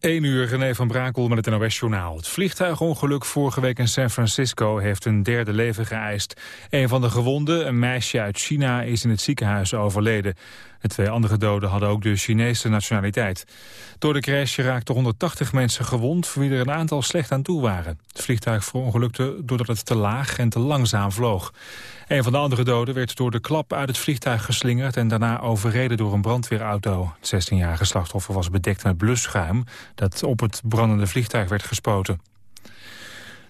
1 uur, René van Brakel met het NOS-journaal. Het vliegtuigongeluk vorige week in San Francisco heeft een derde leven geëist. Een van de gewonden, een meisje uit China, is in het ziekenhuis overleden. De twee andere doden hadden ook de Chinese nationaliteit. Door de crash raakten 180 mensen gewond, voor wie er een aantal slecht aan toe waren. Het vliegtuig verongelukte doordat het te laag en te langzaam vloog. Een van de andere doden werd door de klap uit het vliegtuig geslingerd... en daarna overreden door een brandweerauto. Het 16-jarige slachtoffer was bedekt met blusschuim... dat op het brandende vliegtuig werd gespoten.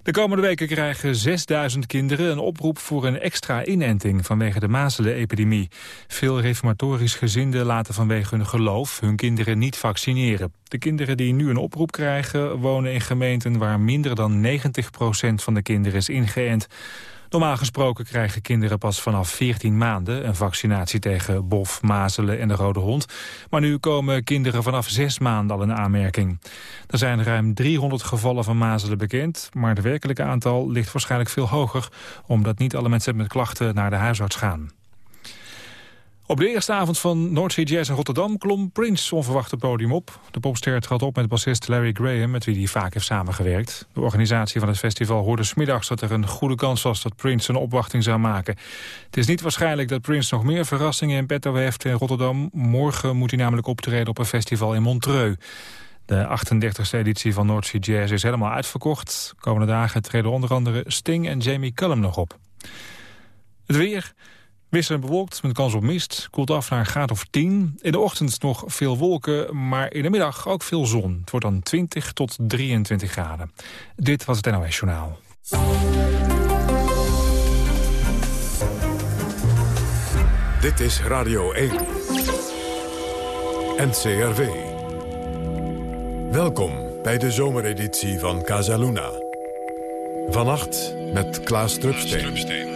De komende weken krijgen 6000 kinderen een oproep voor een extra inenting vanwege de mazelenepidemie. Veel reformatorisch gezinden laten vanwege hun geloof hun kinderen niet vaccineren. De kinderen die nu een oproep krijgen wonen in gemeenten waar minder dan 90% van de kinderen is ingeënt. Normaal gesproken krijgen kinderen pas vanaf 14 maanden een vaccinatie tegen bof, mazelen en de rode hond. Maar nu komen kinderen vanaf 6 maanden al in aanmerking. Er zijn ruim 300 gevallen van mazelen bekend, maar het werkelijke aantal ligt waarschijnlijk veel hoger, omdat niet alle mensen met klachten naar de huisarts gaan. Op de eerste avond van North Jazz in Rotterdam klom Prince onverwacht het podium op. De popster trad op met bassist Larry Graham, met wie hij vaak heeft samengewerkt. De organisatie van het festival hoorde smiddags dat er een goede kans was dat Prince een opwachting zou maken. Het is niet waarschijnlijk dat Prince nog meer verrassingen in petto heeft in Rotterdam. Morgen moet hij namelijk optreden op een festival in Montreux. De 38e editie van North Jazz is helemaal uitverkocht. komende dagen treden onder andere Sting en Jamie Cullum nog op. Het weer... Wisselend bewolkt met kans op mist. Koelt af naar een graad of 10. In de ochtend nog veel wolken, maar in de middag ook veel zon. Het wordt dan 20 tot 23 graden. Dit was het NOS Journaal. Dit is Radio 1. NCRV. Welkom bij de zomereditie van Casaluna. Vannacht met Klaas Drupsteen.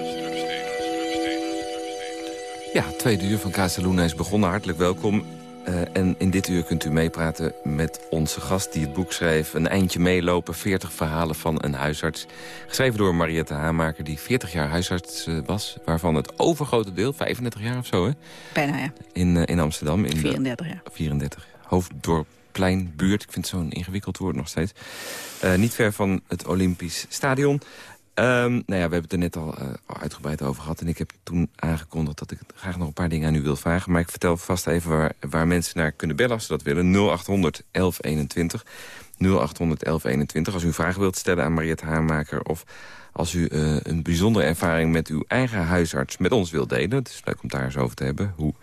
Ja, tweede uur van Casaluna is begonnen. Hartelijk welkom. Uh, en in dit uur kunt u meepraten met onze gast die het boek schreef... Een eindje meelopen, 40 verhalen van een huisarts. Geschreven door Mariette Haamaker, die 40 jaar huisarts uh, was... waarvan het overgrote deel, 35 jaar of zo, hè? Bijna, ja. In, uh, in Amsterdam. In 34 jaar. 34. Hoofddorpplein, buurt. Ik vind het zo'n ingewikkeld woord nog steeds. niet ver van het Olympisch Stadion. Um, nou ja, we hebben het er net al uh, uitgebreid over gehad. En ik heb toen aangekondigd dat ik graag nog een paar dingen aan u wil vragen. Maar ik vertel vast even waar, waar mensen naar kunnen bellen als ze dat willen. 0800 1121. 0800 1121. Als u een vraag wilt stellen aan Mariette Haarmaker... of als u uh, een bijzondere ervaring met uw eigen huisarts met ons wilt delen. Het is leuk om daar eens over te hebben. Hoe,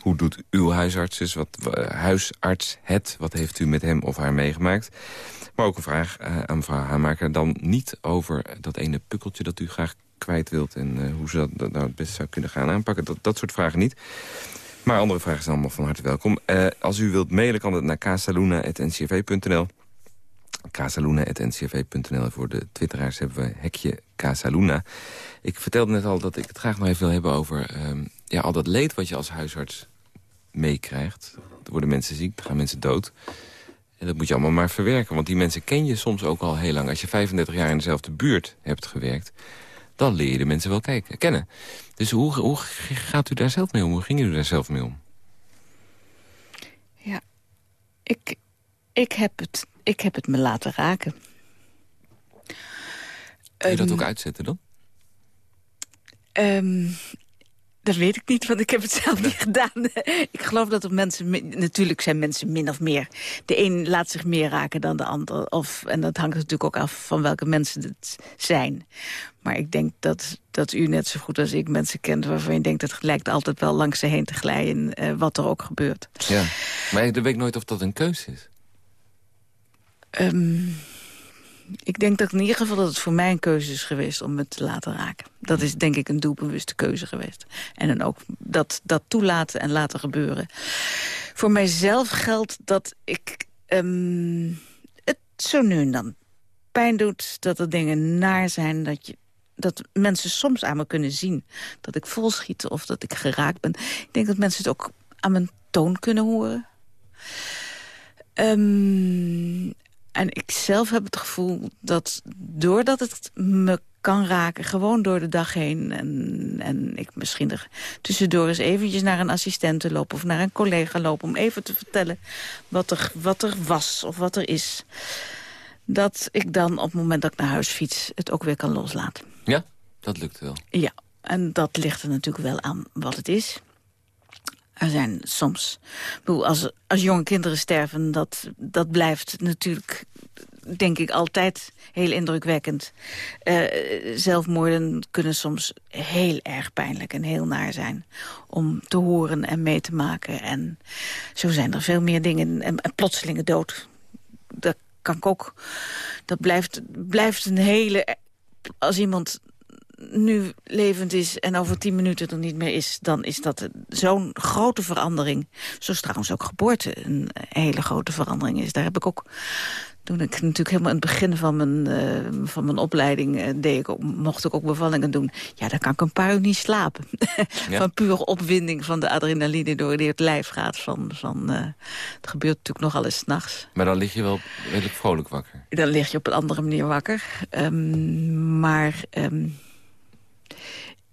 hoe doet uw huisarts, dus wat, huisarts het? Wat heeft u met hem of haar meegemaakt? Maar ook een vraag uh, aan mevrouw Haanmaker. Dan niet over dat ene pukkeltje dat u graag kwijt wilt... en uh, hoe ze dat, nou het best zou kunnen gaan aanpakken. Dat, dat soort vragen niet. Maar andere vragen zijn allemaal van harte welkom. Uh, als u wilt mailen kan het naar casaluna.ncv.nl. Casaluna.ncv.nl. Voor de twitteraars hebben we hekje Casaluna. Ik vertelde net al dat ik het graag nog even wil hebben over... Um, ja, al dat leed wat je als huisarts meekrijgt. Er worden mensen ziek, er gaan mensen dood... En dat moet je allemaal maar verwerken. Want die mensen ken je soms ook al heel lang. Als je 35 jaar in dezelfde buurt hebt gewerkt... dan leer je de mensen wel kijken, kennen. Dus hoe, hoe gaat u daar zelf mee om? Hoe ging u daar zelf mee om? Ja, ik, ik, heb, het, ik heb het me laten raken. Kun je dat ook uitzetten dan? Um, dat weet ik niet, want ik heb het zelf niet gedaan. ik geloof dat er mensen... Natuurlijk zijn mensen min of meer... De een laat zich meer raken dan de ander. Of, en dat hangt natuurlijk ook af van welke mensen het zijn. Maar ik denk dat, dat u net zo goed als ik mensen kent... waarvan je denkt, dat het lijkt altijd wel langs ze heen te glijden... Uh, wat er ook gebeurt. Ja, maar ik weet nooit of dat een keuze is. Um, ik denk dat in ieder geval dat het voor mij een keuze is geweest om het te laten raken. Dat is denk ik een doelbewuste keuze geweest. En dan ook dat, dat toelaten en laten gebeuren. Voor mijzelf geldt dat ik um, het zo nu en dan pijn doet. Dat er dingen naar zijn. Dat, je, dat mensen soms aan me kunnen zien dat ik volschiet of dat ik geraakt ben. Ik denk dat mensen het ook aan mijn toon kunnen horen. Um, en ik zelf heb het gevoel dat doordat het me kan raken, gewoon door de dag heen. En, en ik misschien er tussendoor eens eventjes naar een assistent te lopen... of naar een collega lopen om even te vertellen wat er, wat er was of wat er is. Dat ik dan op het moment dat ik naar huis fiets het ook weer kan loslaten. Ja, dat lukt wel. Ja, en dat ligt er natuurlijk wel aan wat het is. Er zijn soms... Als, als jonge kinderen sterven, dat, dat blijft natuurlijk denk ik altijd heel indrukwekkend. Uh, zelfmoorden kunnen soms heel erg pijnlijk en heel naar zijn. Om te horen en mee te maken. En zo zijn er veel meer dingen. En, en plotselinge dood. Dat kan ik ook... Dat blijft, blijft een hele... Als iemand nu levend is en over tien minuten er niet meer is... dan is dat zo'n grote verandering. Zoals trouwens ook geboorte een hele grote verandering is. Daar heb ik ook toen ik natuurlijk helemaal in het begin van mijn, uh, van mijn opleiding uh, deed ik ook, mocht ik ook bevallingen doen. Ja, dan kan ik een paar uur niet slapen. van pure opwinding van de adrenaline door het lijf gaat. Van, van, uh, het gebeurt natuurlijk nogal eens nachts. Maar dan lig je wel redelijk vrolijk wakker? Dan lig je op een andere manier wakker. Um, maar um,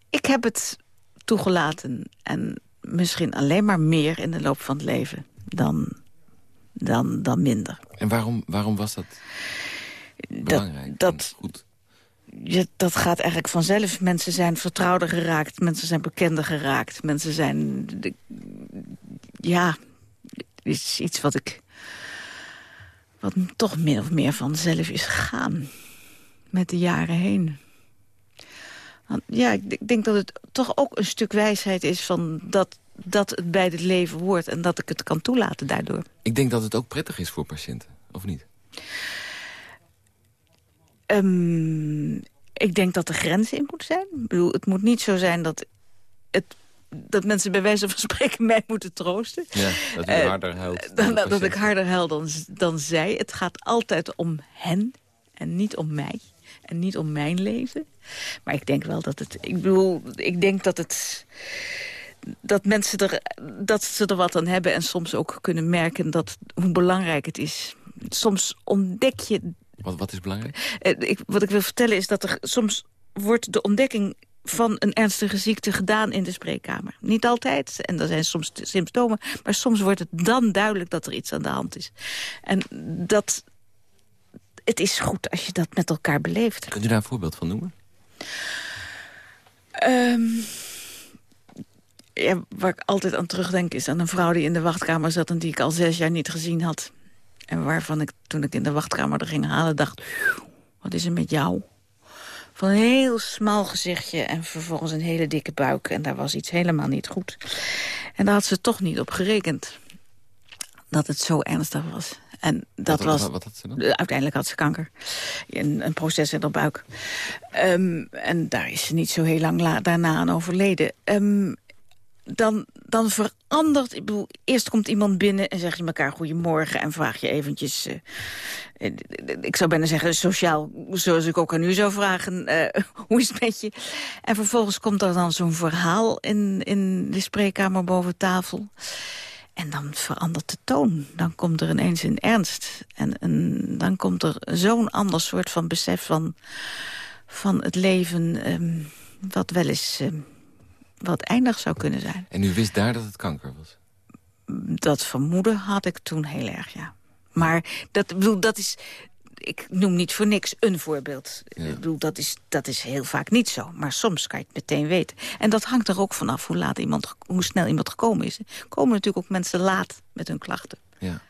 ik heb het toegelaten. En misschien alleen maar meer in de loop van het leven dan dan, dan minder. En waarom, waarom was dat belangrijk? Dat, dat, goed? Je, dat gaat eigenlijk vanzelf. Mensen zijn vertrouwder geraakt. Mensen zijn bekender geraakt. Mensen zijn... De, ja, is iets wat ik... wat toch min of meer vanzelf is gegaan. Met de jaren heen. Ja, ik denk dat het toch ook een stuk wijsheid is van dat dat het bij het leven hoort en dat ik het kan toelaten daardoor. Ik denk dat het ook prettig is voor patiënten, of niet? Um, ik denk dat er grenzen in moeten zijn. Ik bedoel, het moet niet zo zijn dat, het, dat mensen bij wijze van spreken mij moeten troosten. Ja, dat u uh, harder huilt. Dan, dat ik harder huil dan, dan zij. Het gaat altijd om hen en niet om mij. En niet om mijn leven. Maar ik denk wel dat het... Ik bedoel, ik denk dat het dat mensen er, dat ze er wat aan hebben... en soms ook kunnen merken dat, hoe belangrijk het is. Soms ontdek je... Wat, wat is belangrijk? Eh, ik, wat ik wil vertellen is dat er soms wordt de ontdekking van een ernstige ziekte gedaan in de spreekkamer. Niet altijd, en er zijn soms symptomen... maar soms wordt het dan duidelijk dat er iets aan de hand is. En dat... Het is goed als je dat met elkaar beleeft. Kunt u daar een voorbeeld van noemen? Um, ja, waar ik altijd aan terugdenk is aan een vrouw die in de wachtkamer zat... en die ik al zes jaar niet gezien had. En waarvan ik, toen ik in de wachtkamer er ging halen, dacht... wat is er met jou? Van een heel smal gezichtje en vervolgens een hele dikke buik. En daar was iets helemaal niet goed. En daar had ze toch niet op gerekend. Dat het zo ernstig was. En dat wat, was, wat, had ze dan? Uiteindelijk had ze kanker. Een, een proces in de buik. Um, en daar is ze niet zo heel lang daarna aan overleden. Um, dan, dan verandert... Ik bedoel, eerst komt iemand binnen en zeg je elkaar goedemorgen... en vraag je eventjes... Uh, ik zou bijna zeggen sociaal, zoals ik ook aan u zou vragen... Uh, hoe is het met je? En vervolgens komt er dan zo'n verhaal in, in de spreekkamer boven tafel... En dan verandert de toon. Dan komt er ineens een ernst. En, en dan komt er zo'n ander soort van besef van, van het leven... Um, wat wel eens... Um, wat eindig zou kunnen zijn. En u wist daar dat het kanker was? Dat vermoeden had ik toen heel erg, ja. Maar dat, bedoel, dat is, ik noem niet voor niks een voorbeeld. Ja. Ik bedoel, dat is, dat is heel vaak niet zo. Maar soms kan je het meteen weten. En dat hangt er ook vanaf hoe, laat iemand, hoe snel iemand gekomen is. Er komen natuurlijk ook mensen laat met hun klachten. Ja.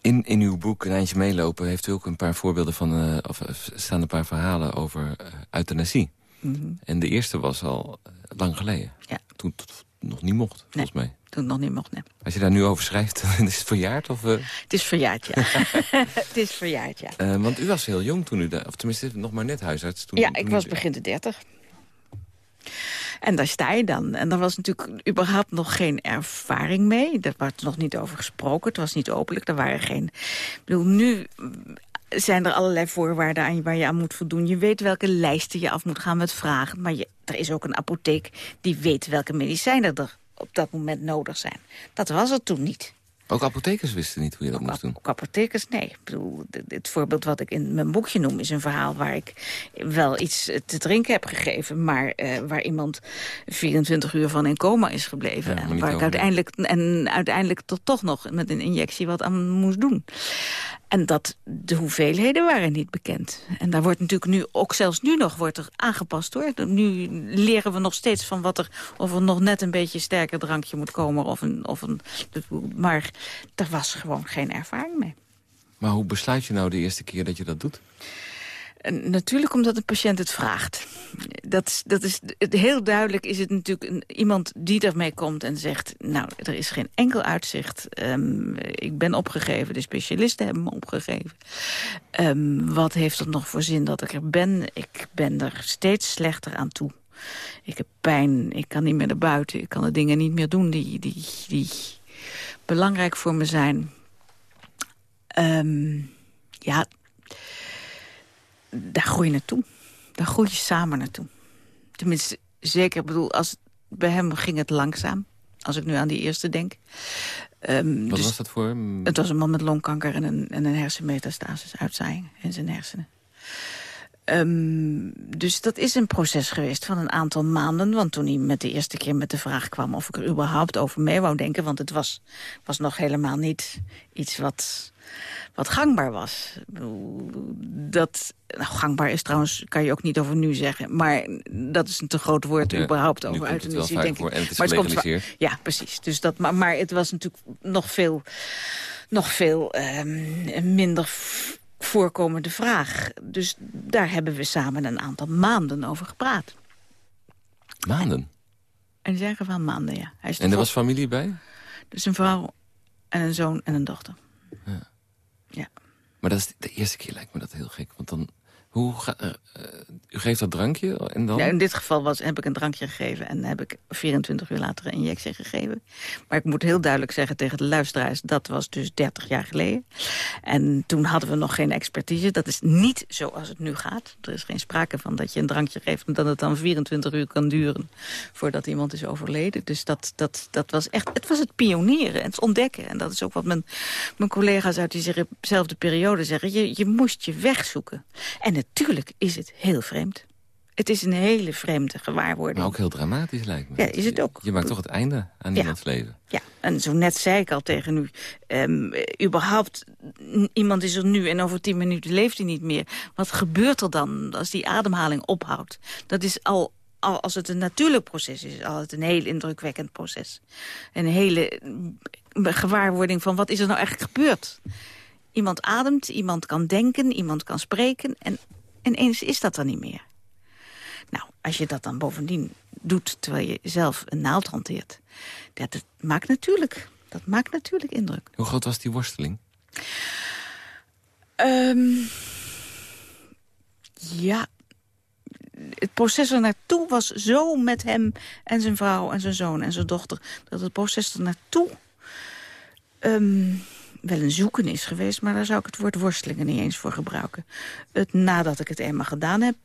In, in uw boek Een Eindje Meelopen heeft u ook een paar voorbeelden van... Uh, of staan een paar verhalen over uh, euthanasie. Mm En de eerste was al lang geleden. Ja. Toen het nog niet mocht, volgens nee, mij. Toen nog niet mocht, nee. Als je daar nu over schrijft, is het verjaard? Of, uh... Het is verjaard, ja. het is verjaard, ja. Uh, want u was heel jong toen u daar... Of tenminste, nog maar net huisarts. Toen, ja, toen ik was begin de dertig. En daar sta je dan. En daar was natuurlijk überhaupt nog geen ervaring mee. Daar werd nog niet over gesproken. Het was niet openlijk. Er waren geen... Ik bedoel, nu zijn er allerlei voorwaarden aan waar je aan moet voldoen. Je weet welke lijsten je af moet gaan met vragen. Maar je, er is ook een apotheek die weet welke medicijnen er op dat moment nodig zijn. Dat was het toen niet. Ook apothekers wisten niet hoe je dat ook, moest doen? Ook apothekers, nee. Ik bedoel, het voorbeeld wat ik in mijn boekje noem... is een verhaal waar ik wel iets te drinken heb gegeven... maar uh, waar iemand 24 uur van in coma is gebleven. Ja, en waar ik uiteindelijk, en uiteindelijk tot toch nog met een injectie wat aan moest doen. En dat de hoeveelheden waren niet bekend. En daar wordt natuurlijk nu, ook zelfs nu nog, wordt er aangepast hoor. Nu leren we nog steeds van wat er, of er nog net een beetje sterker drankje moet komen. Of een, of een, maar er was gewoon geen ervaring mee. Maar hoe besluit je nou de eerste keer dat je dat doet? Natuurlijk omdat de patiënt het vraagt. Dat, dat is, heel duidelijk is het natuurlijk een, iemand die ermee komt en zegt... nou, er is geen enkel uitzicht. Um, ik ben opgegeven, de specialisten hebben me opgegeven. Um, wat heeft het nog voor zin dat ik er ben? Ik ben er steeds slechter aan toe. Ik heb pijn, ik kan niet meer naar buiten. Ik kan de dingen niet meer doen die, die, die belangrijk voor me zijn. Um, ja, daar groei je naartoe. Daar groei je samen naartoe. Tenminste, zeker, bedoel, als, bij hem ging het langzaam. Als ik nu aan die eerste denk. Um, Wat dus was dat voor hem? Het was een man met longkanker en een, en een hersenmetastasis, uitzaaiing in zijn hersenen. Um, dus dat is een proces geweest van een aantal maanden. Want toen hij met de eerste keer met de vraag kwam of ik er überhaupt over mee wou denken... want het was, was nog helemaal niet iets wat wat gangbaar was. Dat, nou, gangbaar is trouwens, kan je ook niet over nu zeggen. Maar dat is een te groot woord ja, überhaupt over euthanasie, denk ik. En het is maar het komt, Ja, precies. Dus dat, maar, maar het was natuurlijk nog veel, nog veel um, minder voorkomende vraag. Dus daar hebben we samen een aantal maanden over gepraat. Maanden? In zijn geval maanden, ja. Hij is en er was familie bij? Dus een vrouw en een zoon en een dochter. Ja. Ja. Maar dat is de eerste keer lijkt me dat heel gek. Want dan ga, uh, u geeft dat drankje en dan? In dit geval was, heb ik een drankje gegeven en heb ik 24 uur later een injectie gegeven. Maar ik moet heel duidelijk zeggen tegen de luisteraars, dat was dus 30 jaar geleden. En toen hadden we nog geen expertise. Dat is niet zoals het nu gaat. Er is geen sprake van dat je een drankje geeft en dat het dan 24 uur kan duren voordat iemand is overleden. Dus dat, dat, dat was echt, het was het pionieren en het ontdekken. En dat is ook wat mijn, mijn collega's uit diezelfde periode zeggen. Je, je moest je weg zoeken. En natuurlijk is het heel vreemd. Het is een hele vreemde gewaarwording. Maar ook heel dramatisch lijkt me. Ja, is het ook. Je, maakt toch het einde aan iemands leven. Ja, en zo net zei ik al tegen u... Um, überhaupt, iemand is er nu en over tien minuten leeft hij niet meer. Wat gebeurt er dan als die ademhaling ophoudt? Dat is al al als het een natuurlijk proces is, al het een heel indrukwekkend proces. Een hele gewaarwording van wat is er nou eigenlijk gebeurd? Iemand ademt, iemand kan denken, iemand kan spreken... en ineens is dat er niet meer. Nou, als je dat dan bovendien doet terwijl je zelf een naald hanteert... dat, maakt natuurlijk, dat maakt natuurlijk indruk. Hoe groot was die worsteling? Um, ja, het proces er naartoe was zo met hem en zijn vrouw en zijn zoon en zijn dochter... dat het proces er naartoe... Um, wel een zoeken is geweest... maar daar zou ik het woord worstelingen niet eens voor gebruiken. Het, nadat ik het eenmaal gedaan heb...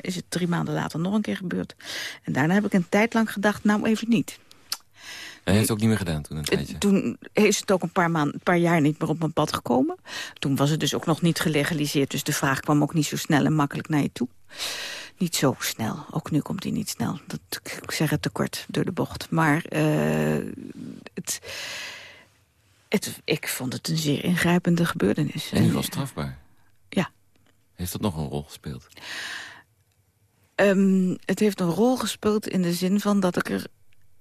is het drie maanden later nog een keer gebeurd. En daarna heb ik een tijd lang gedacht, nou even niet. Hij heeft het ook niet meer gedaan toen een tijdje? Toen is het ook een paar, maanden, een paar jaar niet meer op mijn pad gekomen. Toen was het dus ook nog niet gelegaliseerd. Dus de vraag kwam ook niet zo snel en makkelijk naar je toe. Niet zo snel. Ook nu komt hij niet snel. Dat, ik zeg het te kort door de bocht. Maar uh, het het, ik vond het een zeer ingrijpende gebeurtenis. En u was strafbaar? Ja. Heeft dat nog een rol gespeeld? Um, het heeft een rol gespeeld in de zin van dat ik er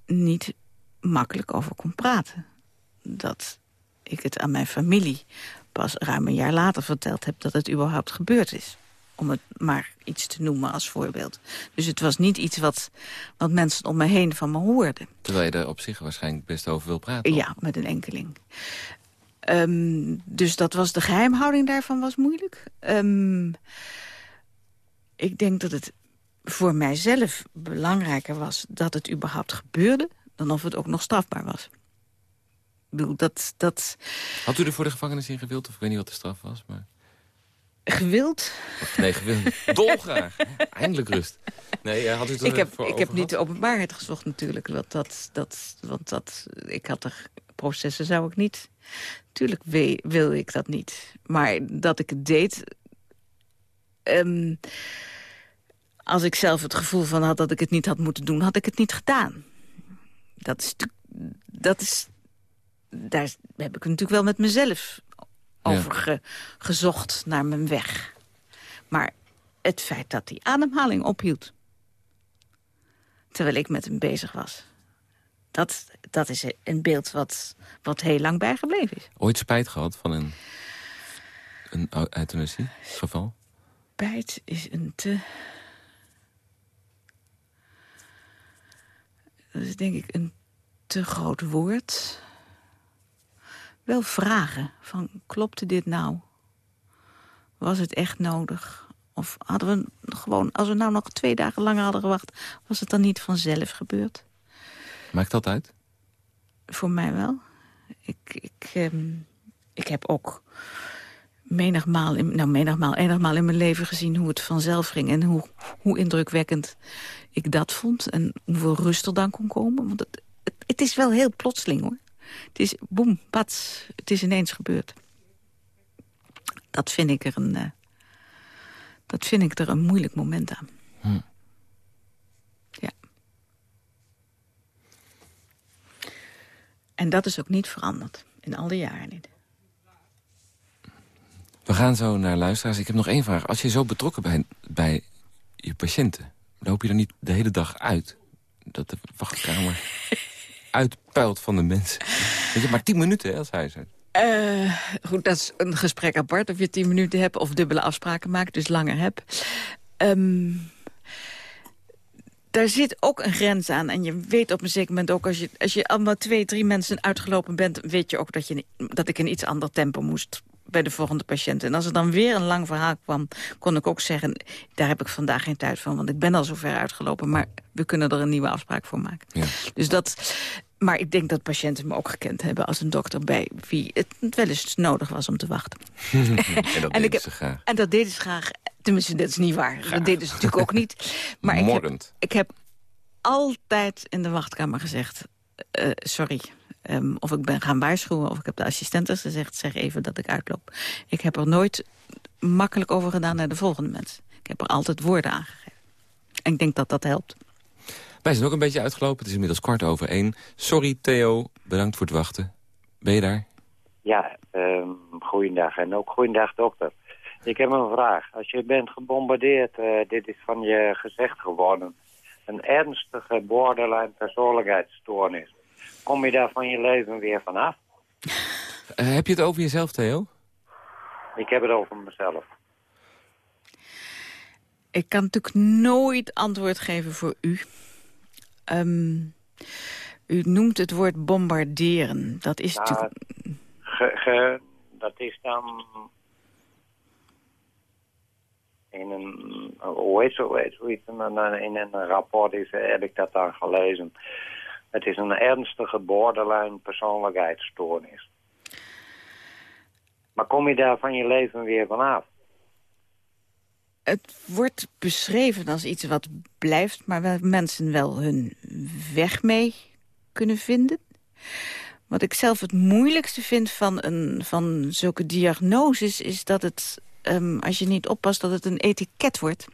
niet makkelijk over kon praten. Dat ik het aan mijn familie pas ruim een jaar later verteld heb... dat het überhaupt gebeurd is om het maar iets te noemen als voorbeeld. Dus het was niet iets wat, wat mensen om me heen van me hoorden. Terwijl je er op zich waarschijnlijk best over wil praten. Ja, met een enkeling. Um, dus dat was de geheimhouding daarvan was moeilijk. Um, ik denk dat het voor mijzelf belangrijker was dat het überhaupt gebeurde... dan of het ook nog strafbaar was. Ik bedoel, dat, dat... Had u er voor de gevangenis in gewild? Of ik weet niet wat de straf was, maar... Gewild? nee, gewild. Dolgraag. Eindelijk rust. Nee, had ik heb, ik heb niet de openbaarheid gezocht natuurlijk. Want dat, dat, want dat, ik had er processen zou ik niet... Tuurlijk wil ik dat niet. Maar dat ik het deed... Um, als ik zelf het gevoel van had dat ik het niet had moeten doen... had ik het niet gedaan. Dat is... Dat is daar heb ik natuurlijk wel met mezelf over gezocht naar mijn weg. Maar het feit dat die ademhaling ophield... terwijl ik met hem bezig was... dat, dat is een beeld wat, wat heel lang bijgebleven is. Ooit spijt gehad van een, een euthanasiegeval? Spijt is een te... Dat is denk ik een te groot woord wel vragen. Van, klopte dit nou? Was het echt nodig? Of hadden we gewoon, als we nou nog twee dagen langer hadden gewacht... was het dan niet vanzelf gebeurd? Maakt dat uit? Voor mij wel. Ik, ik, ehm, ik heb ook menigmaal, in, nou menigmaal, enigmaal in mijn leven gezien... hoe het vanzelf ging en hoe, hoe indrukwekkend ik dat vond. En hoeveel rust er dan kon komen. Want het, het, het is wel heel plotseling, hoor. Het is boem, pats, het is ineens gebeurd. Dat vind ik er een, uh, dat vind ik er een moeilijk moment aan. Hm. Ja. En dat is ook niet veranderd. In al die jaren niet. We gaan zo naar luisteraars. Ik heb nog één vraag. Als je zo betrokken bent bij je patiënten... loop je dan niet de hele dag uit? Dat de wachtkamer uitpuilt van de mensen. Weet je, maar tien minuten als hij zegt. Goed, dat is een gesprek apart. Of je tien minuten hebt of dubbele afspraken maakt, dus langer hebt. Um, daar zit ook een grens aan. En je weet op een zeker moment ook, als je, als je allemaal twee, drie mensen uitgelopen bent... weet je ook dat, je, dat ik in iets ander tempo moest bij de volgende patiënt. En als er dan weer een lang verhaal kwam, kon ik ook zeggen... daar heb ik vandaag geen tijd van, want ik ben al zo ver uitgelopen... maar we kunnen er een nieuwe afspraak voor maken. Ja. Dus dat... Maar ik denk dat patiënten me ook gekend hebben als een dokter... bij wie het wel eens nodig was om te wachten. en dat deden ze graag. En dat deden ze graag. Tenminste, dat is niet waar. Dat deden ze natuurlijk ook niet. Maar ik heb, ik heb, altijd in de wachtkamer gezegd... Uh, sorry, Um, of ik ben gaan waarschuwen, of ik heb de assistenten gezegd... zeg even dat ik uitloop. Ik heb er nooit makkelijk over gedaan naar de volgende mensen. Ik heb er altijd woorden aangegeven. En ik denk dat dat helpt. Wij zijn ook een beetje uitgelopen. Het is inmiddels kwart over één. Sorry Theo, bedankt voor het wachten. Ben je daar? Ja, um, goeiedag. En ook goeiedag dokter. Ik heb een vraag. Als je bent gebombardeerd, uh, dit is van je gezegd geworden... een ernstige borderline persoonlijkheidsstoornis kom je daar van je leven weer vanaf. Uh, heb je het over jezelf, Theo? Ik heb het over mezelf. Ik kan natuurlijk nooit antwoord geven voor u. Um, u noemt het woord bombarderen. Dat is nou, natuurlijk... Ge, ge, dat is dan... In een, hoe heet zoiets, in een rapport is, heb ik dat dan gelezen. Het is een ernstige borderline persoonlijkheidsstoornis. Maar kom je daar van je leven weer vanaf? Het wordt beschreven als iets wat blijft... maar waar mensen wel hun weg mee kunnen vinden. Wat ik zelf het moeilijkste vind van, een, van zulke diagnoses... is dat het, um, als je niet oppast, dat het een etiket wordt.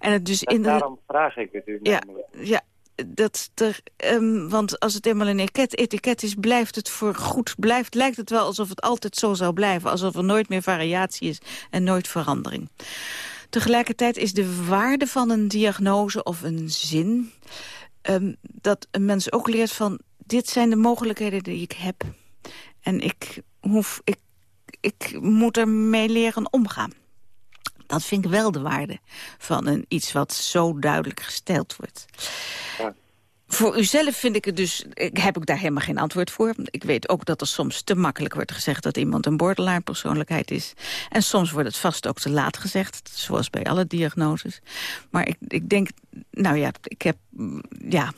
En het dus in Daarom vraag ik het u ja, Ja, dat er, um, want als het eenmaal een etiket, is, blijft het voor goed. Blijft, lijkt het wel alsof het altijd zo zou blijven. Alsof er nooit meer variatie is en nooit verandering. Tegelijkertijd is de waarde van een diagnose of een zin... Um, dat een mens ook leert van... dit zijn de mogelijkheden die ik heb. En ik, hoef, ik, ik moet ermee leren omgaan. Dat vind ik wel de waarde van een, iets wat zo duidelijk gesteld wordt. Ja. Voor uzelf vind ik het dus, ik, heb ik daar helemaal geen antwoord voor. Ik weet ook dat er soms te makkelijk wordt gezegd... dat iemand een borderline persoonlijkheid is. En soms wordt het vast ook te laat gezegd. Zoals bij alle diagnoses. Maar ik, ik denk, nou ja, ik heb, ja...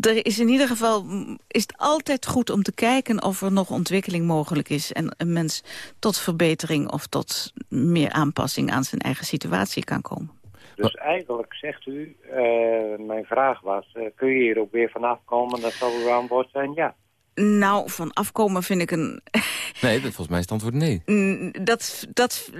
Er is in ieder geval is het altijd goed om te kijken of er nog ontwikkeling mogelijk is. En een mens tot verbetering of tot meer aanpassing aan zijn eigen situatie kan komen. Dus eigenlijk zegt u, uh, mijn vraag was, uh, kun je hier ook weer vanaf komen? Dat zal uw antwoord zijn, ja. Nou, van afkomen vind ik een... Nee, dat, volgens mij is het antwoord nee. Dat, dat,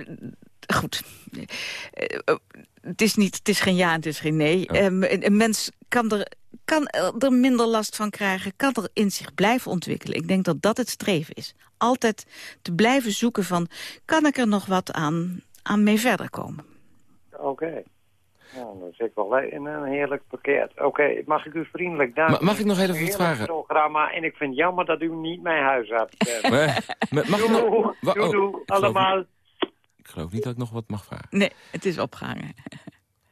goed. Uh, het is, niet, het is geen ja en het is geen nee. Oh. Um, een, mens kan er, kan er minder last van krijgen, kan er in zich blijven ontwikkelen. Ik denk dat dat het streven is. Altijd te blijven zoeken van, kan ik er nog wat aan, aan mee verder komen? Oké. Okay. Nou, dat zit wel in een heerlijk pakket. Oké, mag ik u vriendelijk danken? mag ik nog even wat vragen? programma en ik vind het jammer dat u niet mijn huis hebt. mag ik nog... Doe, doe, allemaal. Ik geloof niet dat ik nog wat mag vragen. Nee, het is opgehangen.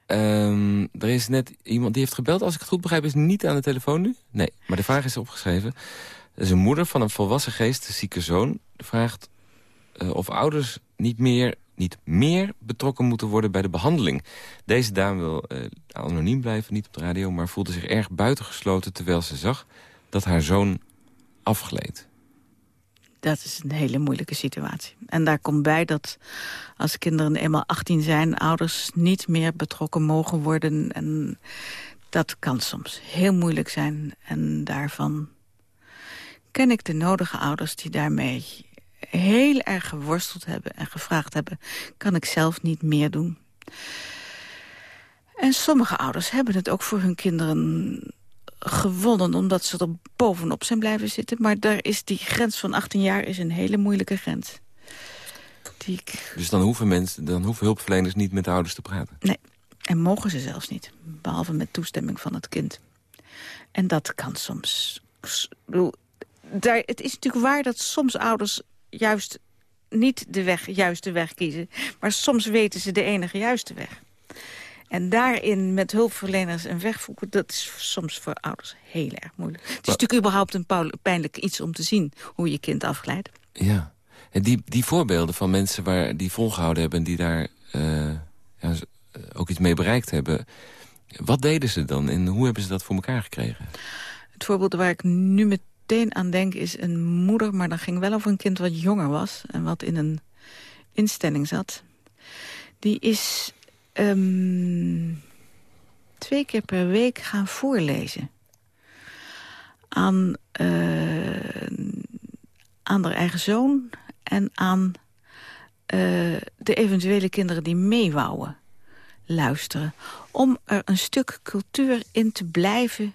Um, er is net iemand die heeft gebeld, als ik het goed begrijp, is niet aan de telefoon nu. Nee, maar de vraag is opgeschreven. Er is een moeder van een volwassen geest, zieke zoon. vraagt uh, of ouders niet meer, niet meer betrokken moeten worden bij de behandeling. Deze dame wil uh, anoniem blijven, niet op de radio... maar voelde zich erg buitengesloten terwijl ze zag dat haar zoon afgleed dat is een hele moeilijke situatie. En daar komt bij dat als kinderen eenmaal 18 zijn... ouders niet meer betrokken mogen worden. En dat kan soms heel moeilijk zijn. En daarvan ken ik de nodige ouders die daarmee heel erg geworsteld hebben... en gevraagd hebben, kan ik zelf niet meer doen? En sommige ouders hebben het ook voor hun kinderen gewonnen omdat ze er bovenop zijn blijven zitten. Maar daar is die grens van 18 jaar is een hele moeilijke grens. Die Dus dan hoeven, mensen, dan hoeven hulpverleners niet met de ouders te praten? Nee, en mogen ze zelfs niet. Behalve met toestemming van het kind. En dat kan soms... Daar, het is natuurlijk waar dat soms ouders juist niet de weg, juiste weg kiezen. Maar soms weten ze de enige juiste weg. En daarin met hulpverleners en wegvoeren, dat is soms voor ouders heel erg moeilijk. Het is natuurlijk überhaupt een pijnlijk iets om te zien hoe je kind afglijdt. Ja, en die, die voorbeelden van mensen waar die volgehouden hebben... en die daar uh, ja, ook iets mee bereikt hebben... wat deden ze dan en hoe hebben ze dat voor elkaar gekregen? Het voorbeeld waar ik nu meteen aan denk is een moeder... maar dan ging wel over een kind wat jonger was... en wat in een instelling zat. Die is um, twee keer per week gaan voorlezen. Aan, uh, aan haar eigen zoon en aan uh, de eventuele kinderen die meewouwen luisteren. Om er een stuk cultuur in te blijven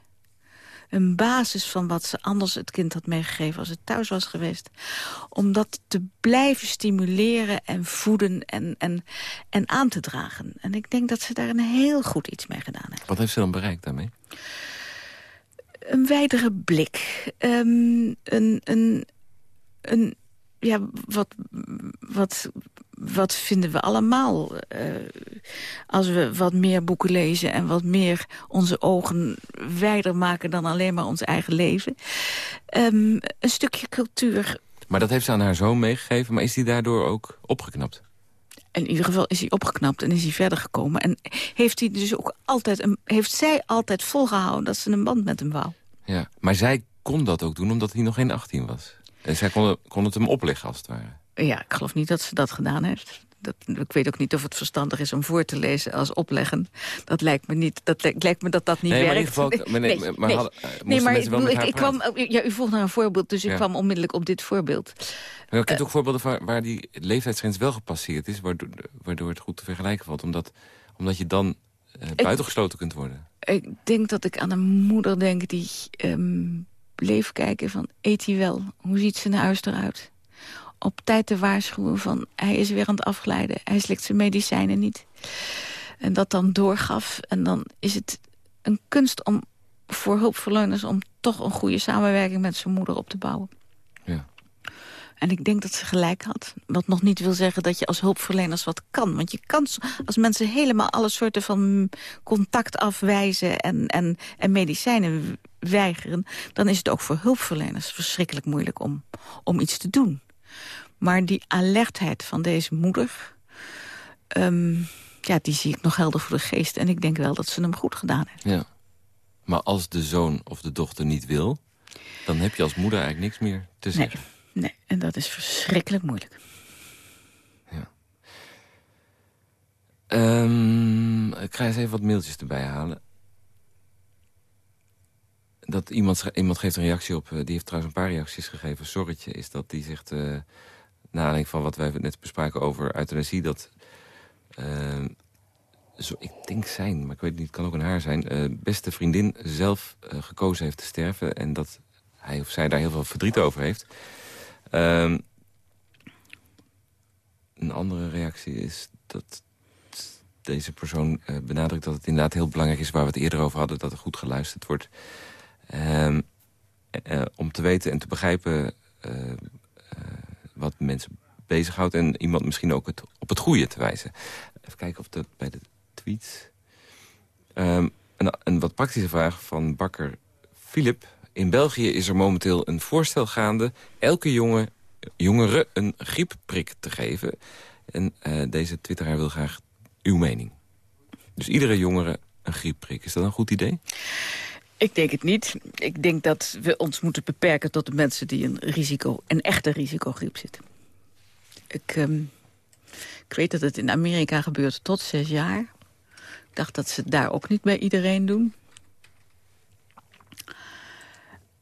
een basis van wat ze anders het kind had meegegeven als het thuis was geweest. Om dat te blijven stimuleren en voeden en, en, en aan te dragen. En ik denk dat ze daar een heel goed iets mee gedaan hebben. Wat heeft ze dan bereikt daarmee? Een wijdere blik. Um, een, een, een, ja, wat, wat, wat vinden we allemaal uh, als we wat meer boeken lezen... en wat meer onze ogen wijder maken dan alleen maar ons eigen leven. Um, een stukje cultuur. Maar dat heeft ze aan haar zoon meegegeven, maar is hij daardoor ook opgeknapt? In ieder geval is hij opgeknapt en is hij verder gekomen. En heeft, hij dus ook altijd een, heeft zij altijd volgehouden dat ze een band met hem wou. Ja, maar zij kon dat ook doen omdat hij nog geen 18 was. En zij kon, kon het hem opleggen als het ware. Ja, ik geloof niet dat ze dat gedaan heeft. Dat, ik weet ook niet of het verstandig is om voor te lezen als opleggen. Dat lijkt me niet. Dat lijkt me dat dat niet nee, werkt. Maar in ieder geval, nee, nee, maar hadden, nee, maar ik, ik, ik kwam, ja, u vroeg naar een voorbeeld, dus ik kwam onmiddellijk op dit voorbeeld. Maar ik heb uh, ook voorbeelden waar, waar die leeftijdsgrens wel gepasseerd is, waardoor, waardoor het goed te vergelijken valt, omdat, omdat je dan uh, buitengesloten kunt worden. Ik denk dat ik aan een moeder denk die um, bleef kijken van, eet hij wel? Hoe ziet zijn huis eruit? Op tijd te waarschuwen van hij is weer aan het afglijden. Hij slikt zijn medicijnen niet. En dat dan doorgaf. En dan is het een kunst om voor hulpverleners... om toch een goede samenwerking met zijn moeder op te bouwen. Ja. En ik denk dat ze gelijk had. Wat nog niet wil zeggen dat je als hulpverleners wat kan. Want je kan als mensen helemaal alle soorten van contact afwijzen... en, en, en medicijnen weigeren... dan is het ook voor hulpverleners verschrikkelijk moeilijk om, om iets te doen. Maar die alertheid van deze moeder... Um, ja, die zie ik nog helder voor de geest. En ik denk wel dat ze hem goed gedaan heeft. Ja. Maar als de zoon of de dochter niet wil... dan heb je als moeder eigenlijk niks meer te zeggen. Nee, nee. en dat is verschrikkelijk moeilijk. Ja. Um, ik ga eens even wat mailtjes erbij halen. Dat iemand, iemand geeft een reactie op, die heeft trouwens een paar reacties gegeven. Sorretje is dat, die zegt, uh, na van wat wij net bespraken over euthanasie... dat zo, ik denk zijn, maar ik weet niet, het kan ook een haar zijn... Beste vriendin zelf gekozen heeft te sterven... en dat hij of zij daar heel veel verdriet over heeft. Uh, een andere reactie is dat deze persoon benadrukt dat het inderdaad heel belangrijk is... waar we het eerder over hadden, dat er goed geluisterd wordt. Ehm, om te weten en te begrijpen wat mensen bezighoudt... en iemand misschien ook het, op het goede te wijzen. Even kijken of dat bij de tweets. Um, een, een, wat praktische vraag van bakker Philip. In België is er momenteel een voorstel gaande... elke jongen, jongere een griepprik te geven. En deze twitteraar wil graag uw mening. Dus iedere jongere een griepprik. Is dat een goed idee? Ik denk het niet. Ik denk dat we ons moeten beperken tot de mensen die een risico, een echte risicogriep zitten. Ik, um, ik weet dat het in Amerika gebeurt tot zes jaar. Ik dacht dat ze het daar ook niet bij iedereen doen.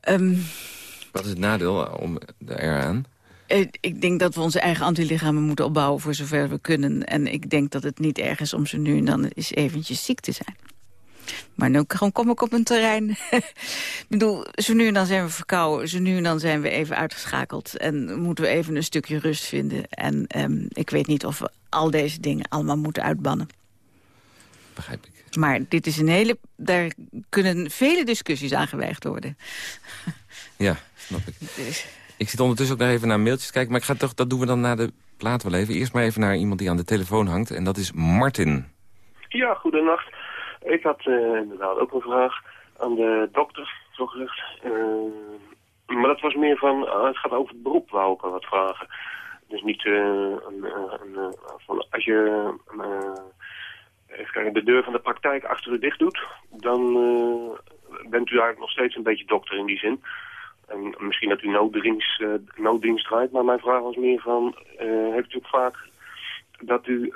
Um, Wat is het nadeel om eraan? Eh, ik denk dat we onze eigen antilichamen moeten opbouwen voor zover we kunnen. En ik denk dat het niet erg is om ze nu en dan eens eventjes ziek te zijn. Maar nu kom ik op een terrein. ik bedoel, zo nu en dan zijn we verkouden. Zo nu en dan zijn we even uitgeschakeld. En moeten we even een stukje rust vinden. En um, ik weet niet of we al deze dingen allemaal moeten uitbannen. Begrijp ik. Maar dit is een hele... Daar kunnen vele discussies aan geweigd worden. ja, snap ik. Dus- ik zit ondertussen ook nog even naar mailtjes kijken. Maar ik ga toch, dat doen we dan na de plaat wel even. Eerst maar even naar iemand die aan de telefoon hangt. En dat is Martin. Ja, goedenacht. Ik had uh, inderdaad ook een vraag aan de dokter, zo gezegd. Uh, maar dat was meer van, uh, het gaat over het beroep, wou ik wat vragen. Dus niet een, een, van, als je even kijken, de deur van de praktijk achter u dicht doet, dan bent u eigenlijk nog steeds een beetje dokter in die zin. En misschien dat u nooddienst, nooddienst draait, maar mijn vraag was meer van, heeft u ook vaak dat u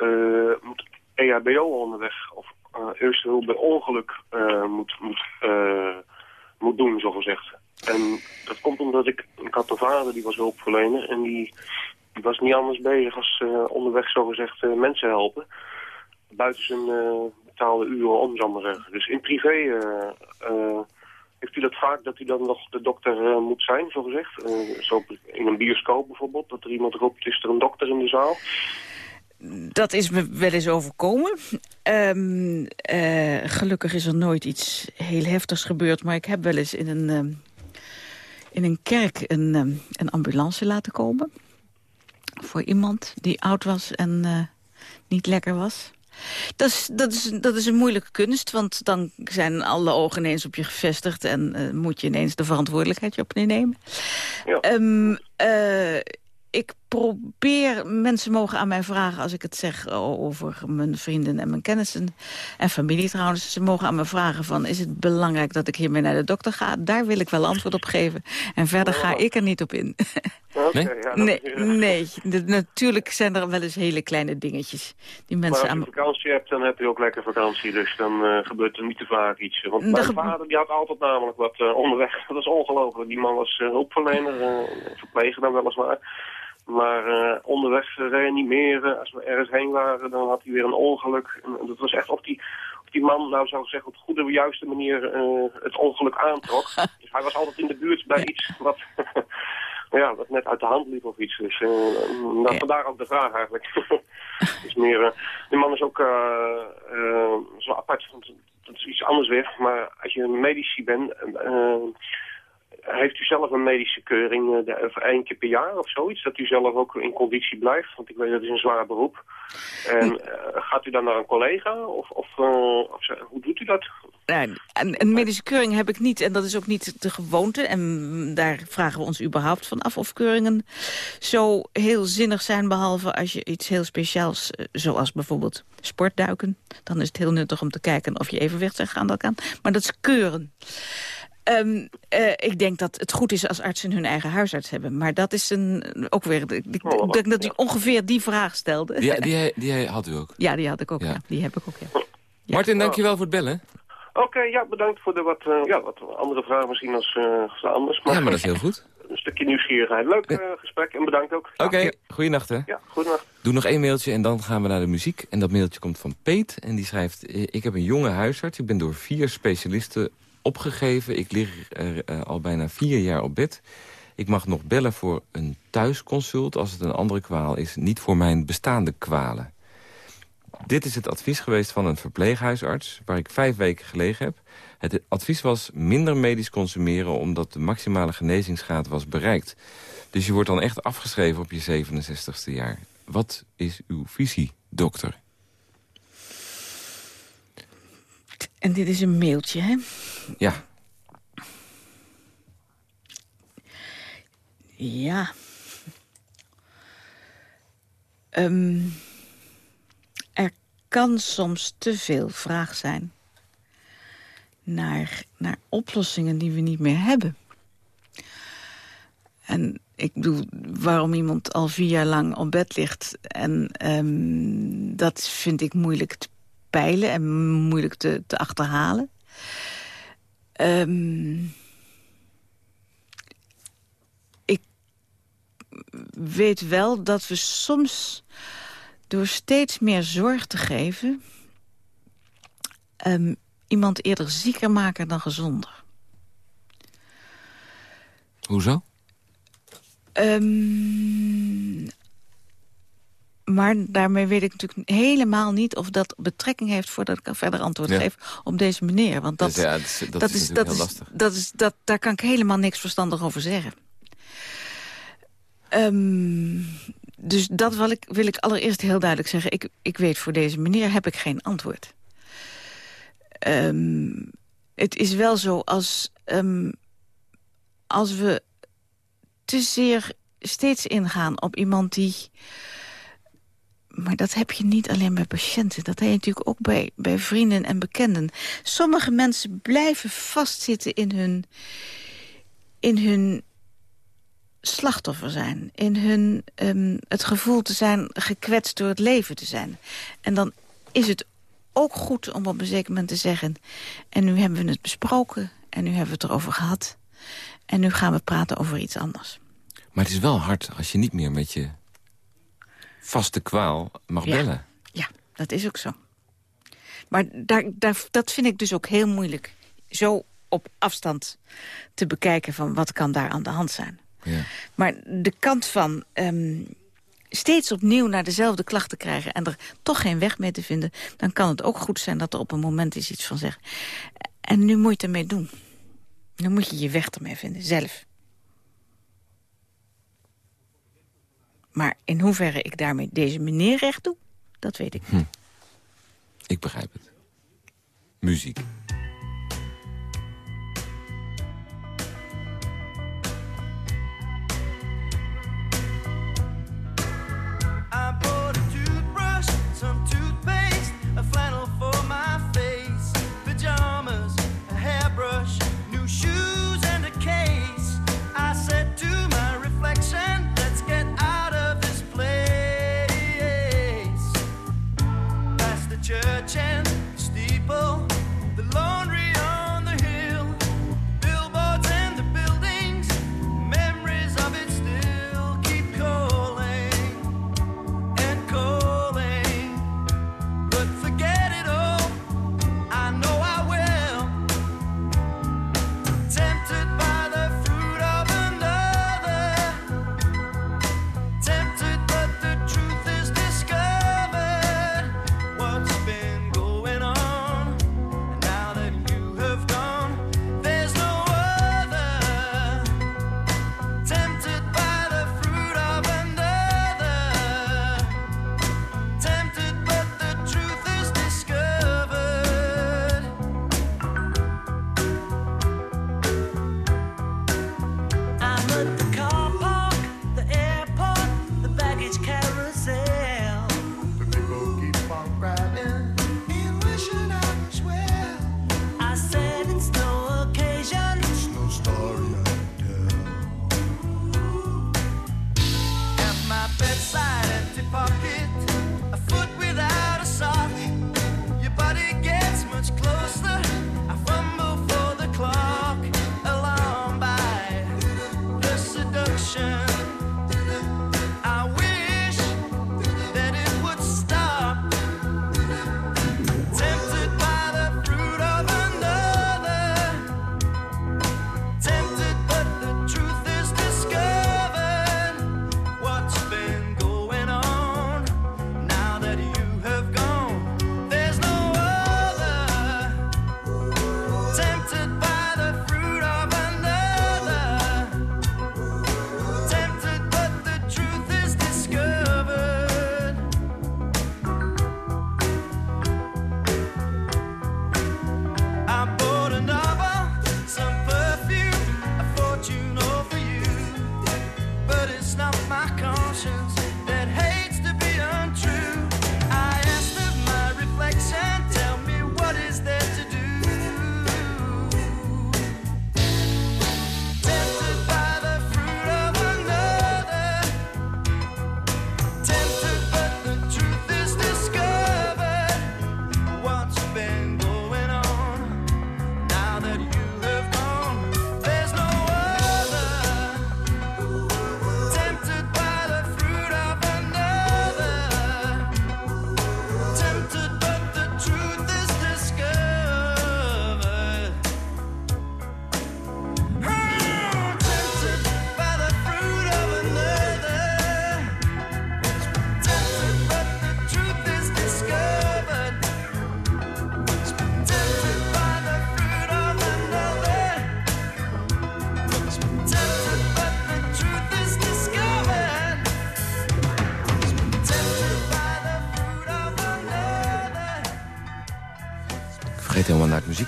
moet EHBO onderweg of uh, eerste hulp bij ongeluk uh, moet, moet, uh, moet doen, zo gezegd. En dat komt omdat ik, ik had een vader die was hulpverlener en die, die was niet anders bezig als onderweg zo gezegd mensen helpen. Buiten zijn betaalde uren om, zal maar zeggen. Dus in privé heeft u dat vaak dat u dan nog de dokter moet zijn, zo gezegd? zo in een bioscoop bijvoorbeeld, dat er iemand roept, is er een dokter in de zaal? Dat is me wel eens overkomen. Um, uh, gelukkig is er nooit iets heel heftigs gebeurd... maar ik heb wel eens in een, um, in een kerk een, um, een ambulance laten komen... voor iemand die oud was en uh, niet lekker was. Dat is, dat, is, dat is een moeilijke kunst, want dan zijn alle ogen ineens op je gevestigd... en uh, moet je ineens de verantwoordelijkheid op je nemen. Ja. Ik probeer, mensen mogen aan mij vragen als ik het zeg over mijn vrienden en mijn kennissen en familie trouwens. Ze mogen aan me vragen van, is het belangrijk dat ik hiermee naar de dokter ga? Daar wil ik wel antwoord op geven. En verder ga ik er niet op in. Nee? Nee, nee. natuurlijk zijn er wel eens hele kleine dingetjes. Die mensen maar als je vakantie hebt, dan heb je ook lekker vakantie. Dus dan uh, gebeurt er niet te vaak iets. Want mijn vader die had altijd namelijk wat uh, onderweg. Dat is ongelooflijk. Die man was uh, hulpverlener, verpleger dan weliswaar. Maar uh, onderweg reanimeren, als we ergens heen waren, dan had hij weer een ongeluk. En dat was echt of die, of die man, nou zou ik zeggen, op de goede, juiste manier uh, het ongeluk aantrok. dus hij was altijd in de buurt bij iets wat, ja, wat net uit de hand liep of iets. Dus uh, nou, vandaar ook de vraag eigenlijk. dus meer, die man is ook zo apart, dat is iets anders weer. Maar als je medici bent heeft u zelf een medische keuring uh, de, één keer per jaar of zoiets? Dat u zelf ook in conditie blijft? Want ik weet dat is een zwaar beroep. En uh, gaat u dan naar een collega? Of, of, uh, of hoe doet u dat? Ja, een, een, medische keuring heb ik niet. En dat is ook niet de gewoonte. En daar vragen we ons überhaupt van af of keuringen zo heel zinnig zijn. Behalve als je iets heel speciaals, zoals bijvoorbeeld sportduiken. Dan is het heel nuttig om te kijken of je evenwicht aan kan. Maar dat is keuren. Um, uh, ik denk dat het goed is als artsen hun eigen huisarts hebben. Maar dat is een, ook weer... Ik, oh, denk dat u ongeveer die vraag stelde. Die, die, die, had u ook? Ja, die had ik ook, ja. ja. Die heb ik ook, ja. ja. Martin, dankjewel voor het bellen. Oké, ja, bedankt voor de wat, uh, ja, wat andere vragen misschien als, uh, anders. Maar, ja, maar dat is heel goed. Een stukje nieuwsgierigheid. Leuk uh, gesprek en bedankt ook. Oké, okay, goeienacht hè. Ja, goedenacht. Doe nog één mailtje en dan gaan we naar de muziek. En dat mailtje komt van Peet en die schrijft... Ik heb een jonge huisarts, ik ben door vier specialisten opgegeven. Ik lig er al bijna vier jaar op bed. Ik mag nog bellen voor een thuisconsult als het een andere kwaal is. Niet voor mijn bestaande kwalen. Dit is het advies geweest van een verpleeghuisarts... waar ik vijf weken gelegen heb. Het advies was minder medisch consumeren... omdat de maximale genezingsgraad was bereikt. Dus je wordt dan echt afgeschreven op je 67ste jaar. Wat is uw visie, dokter? En dit is een mailtje, hè? Ja. Ja. Um, er kan soms te veel vraag zijn naar, naar oplossingen die we niet meer hebben. En ik bedoel, waarom iemand al vier jaar lang op bed ligt... en um, dat vind ik moeilijk te peilen en moeilijk te, te achterhalen. Um, weet wel dat we soms door steeds meer zorg te geven... Um, iemand eerder zieker maken dan gezonder. Hoezo? Um, maar daarmee weet ik natuurlijk helemaal niet of dat betrekking heeft... voordat ik een verder antwoord geef op deze meneer. Want dat, dus ja, dat is, dat, is, dat is, lastig. Dat is, dat, daar kan ik helemaal niks verstandig over zeggen. Um, dus dat wil ik, wil ik allereerst heel duidelijk zeggen. Ik, ik weet voor deze meneer heb ik geen antwoord. Um, het is wel zo als, um, als we te zeer steeds ingaan op iemand die... Maar dat heb je niet alleen bij patiënten. Dat heb je natuurlijk ook bij, bij vrienden en bekenden. Sommige mensen blijven vastzitten in hun, in hun slachtoffer zijn. In hun um, het gevoel te zijn gekwetst door het leven te zijn. En dan is het ook goed om op een zeker moment te zeggen... en nu hebben we het besproken en nu hebben we het erover gehad... en nu gaan we praten over iets anders. Maar het is wel hard als je niet meer met je vaste kwaal mag bellen. Ja, dat is ook zo. Maar daar, daar, dat vind ik dus ook heel moeilijk. Zo op afstand te bekijken van wat kan daar aan de hand zijn. Ja. Maar de kant van um, steeds opnieuw naar dezelfde klachten krijgen... en er toch geen weg mee te vinden... dan kan het ook goed zijn dat er op een moment is iets van zeggen. En nu moet je het ermee doen. Dan moet je je weg ermee vinden, zelf. Maar in hoeverre ik daarmee deze meneer recht doe, dat weet ik. Hm. Ik begrijp het. Muziek.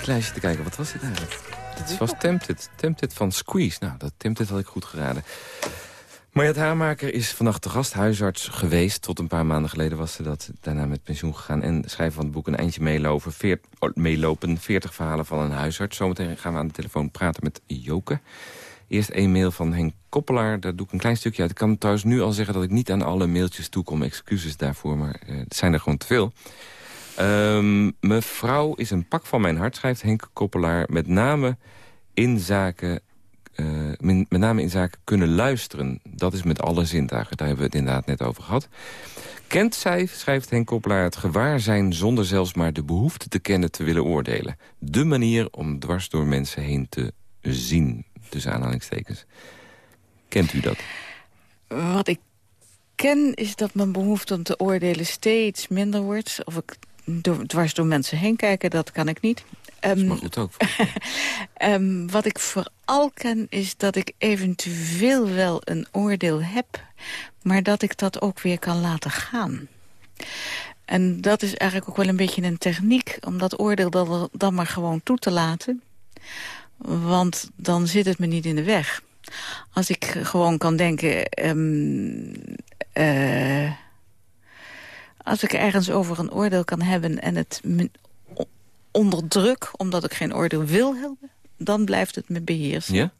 Het muzieklijstje te kijken. Wat was dit eigenlijk? Het was Tempted. Tempted van Squeeze. Nou, dat Tempted had ik goed geraden. Marjet Haarmaker is vannacht de gasthuisarts geweest. Tot een paar maanden geleden was ze dat. Daarna met pensioen gegaan. En schrijven van het boek een eindje meelopen. Veer, oh, meelopen. 40 verhalen van een huisarts. Zometeen gaan we aan de telefoon praten met Joke. Eerst een mail van Henk Koppelaar. Daar doe ik een klein stukje uit. Ik kan trouwens nu al zeggen dat ik niet aan alle mailtjes toekom. Excuses daarvoor, maar het zijn er gewoon te veel. Um, mevrouw is een pak van mijn hart, schrijft Henk Koppelaar. Met name in zaken uh, met name in zaken kunnen luisteren. Dat is met alle zintuigen, daar hebben we het inderdaad net over gehad. Kent zij, schrijft Henk Koppelaar, het gewaar zijn zonder zelfs maar de behoefte te kennen te willen oordelen. De manier om dwars door mensen heen te zien, tussen aanhalingstekens. Kent u dat? Wat ik ken is dat mijn behoefte om te oordelen steeds minder wordt. Of ik dwars door mensen heen kijken, dat kan ik niet. Um, dat goed ook. um, wat ik vooral ken is dat ik eventueel wel een oordeel heb... maar dat ik dat ook weer kan laten gaan. En dat is eigenlijk ook wel een beetje een techniek... om dat oordeel dan, dan maar gewoon toe te laten. Want dan zit het me niet in de weg. Als ik gewoon kan denken... Um, uh, als ik ergens over een oordeel kan hebben en het onder druk, omdat ik geen oordeel wil hebben, dan blijft het me beheersen. Ja?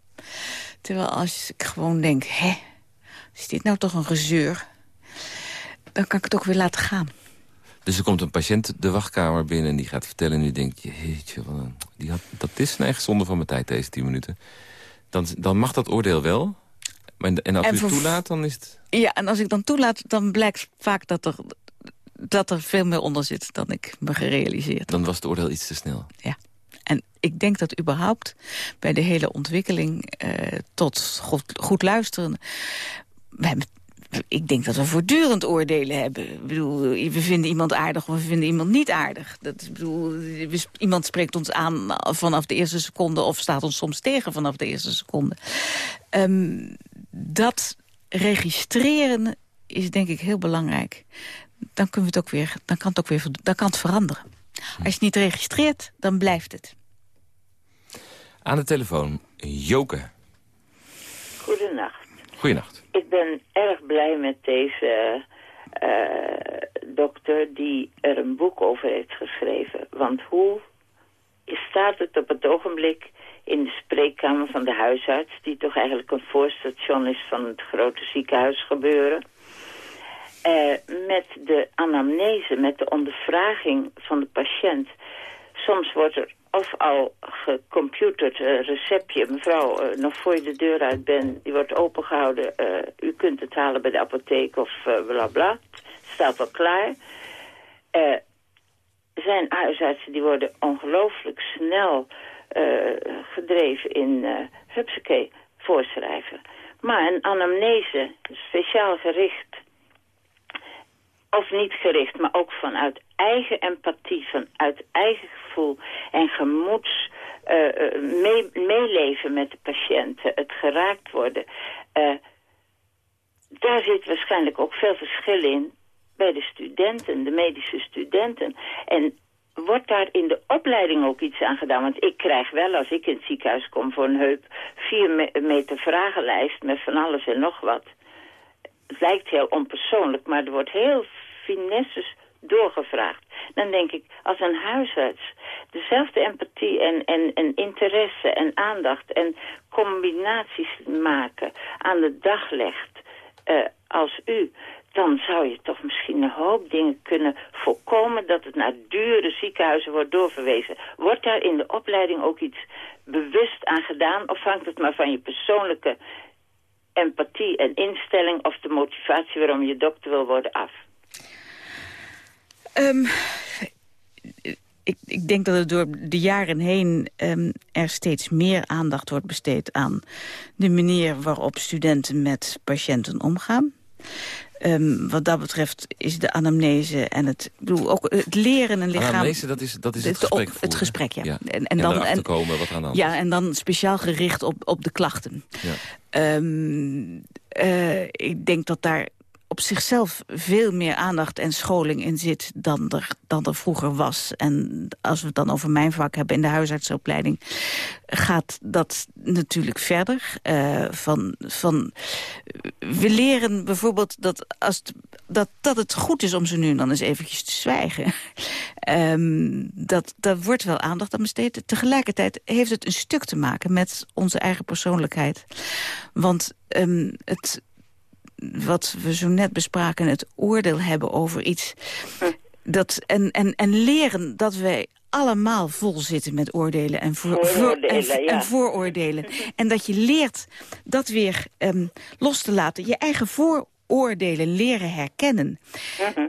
Terwijl als ik gewoon denk, hè, is dit nou toch een gezeur? Dan kan ik het ook weer laten gaan. Dus er komt een patiënt de wachtkamer binnen en die gaat vertellen... en u denkt, jeetje, die had, dat is een echt zonde van mijn tijd, deze tien minuten. Dan, dan mag dat oordeel wel. En als u het toelaat, dan is het... Ja, en als ik dan toelaat, dan blijkt vaak dat er dat er veel meer onder zit dan ik me gerealiseerd Dan was het oordeel iets te snel. Ja. En ik denk dat überhaupt bij de hele ontwikkeling eh, tot goed, goed luisteren... We hebben ik denk dat we voortdurend oordelen hebben. Ik bedoel, we vinden iemand aardig of we vinden iemand niet aardig. Dat, ik bedoel, iemand spreekt ons aan vanaf de eerste seconde... of staat ons soms tegen vanaf de eerste seconde. Um, dat registreren is denk ik heel belangrijk dan, kunnen we het ook weer, dan, kan het ook weer dan kan het veranderen. Als je het niet registreert, dan blijft het. Aan de telefoon, Joke. Goedenacht. Goedenacht. Ik ben erg blij met deze uh, dokter die er een boek over heeft geschreven. Want hoe staat het op het ogenblik in de spreekkamer van de huisarts... die toch eigenlijk een voorstation is van het grote ziekenhuis Uh, met de anamnese, met de ondervraging van de patiënt. Soms wordt er of al gecomputerd uh, receptje, mevrouw, uh, nog voor je de deur uit bent, die wordt opengehouden, u kunt het halen bij de apotheek of bla bla. Staat al klaar. zijn huisartsen die worden ongelooflijk snel gedreven in uh, voorschrijven. Maar een anamnese, speciaal gericht of niet gericht, maar ook vanuit eigen empathie, vanuit eigen gevoel en gemoeds uh, meeleven met de patiënten, het geraakt worden. Uh, daar zit waarschijnlijk ook veel verschil in bij de studenten, de medische studenten. En wordt daar in de opleiding ook iets aan gedaan? Want ik krijg wel, als ik in het ziekenhuis kom voor een heup... vier meter vragenlijst met van alles en nog wat het lijkt heel onpersoonlijk, maar er wordt heel finesses doorgevraagd. Dan denk ik, als een huisarts dezelfde empathie en, en, en interesse en aandacht en combinaties maken aan de dag legt uh, als u, dan zou je toch misschien een hoop dingen kunnen voorkomen dat het naar dure ziekenhuizen wordt doorverwezen. Wordt daar in de opleiding ook iets bewust aan gedaan of hangt het maar van je persoonlijke empathie en instelling of de motivatie waarom je dokter wil worden af? Um, ik, ik, denk dat er door de jaren heen um, er steeds meer aandacht wordt besteed aan de manier waarop studenten met patiënten omgaan. Um, wat dat betreft is de anamnese en het, bedoel, ook het leren een lichaam... Anamnese, dat is, dat is het gesprek op, Het gesprek, ja. ja. En, en, dan, en, komen wat aan Ja, en dan speciaal gericht op, op de klachten. Ja. Um, uh, ik denk dat daar op zichzelf veel meer aandacht en scholing in zit dan er, dan er vroeger was. En als we het dan over mijn vak hebben in de huisartsopleiding... gaat dat natuurlijk verder. Uh, van, van, we leren bijvoorbeeld dat, als dat, dat het goed is om ze nu en dan eens eventjes te zwijgen. um, dat, daar wordt wel aandacht aan besteed. Tegelijkertijd heeft het een stuk te maken met onze eigen persoonlijkheid. Want um, het wat we zo net bespraken, het oordeel hebben over iets. Dat, en, en, en leren dat wij allemaal vol zitten met oordelen en, voor, vooroordelen, en, en, vooroordelen. En dat je leert dat weer um, los te laten. Je eigen vooroordelen leren herkennen.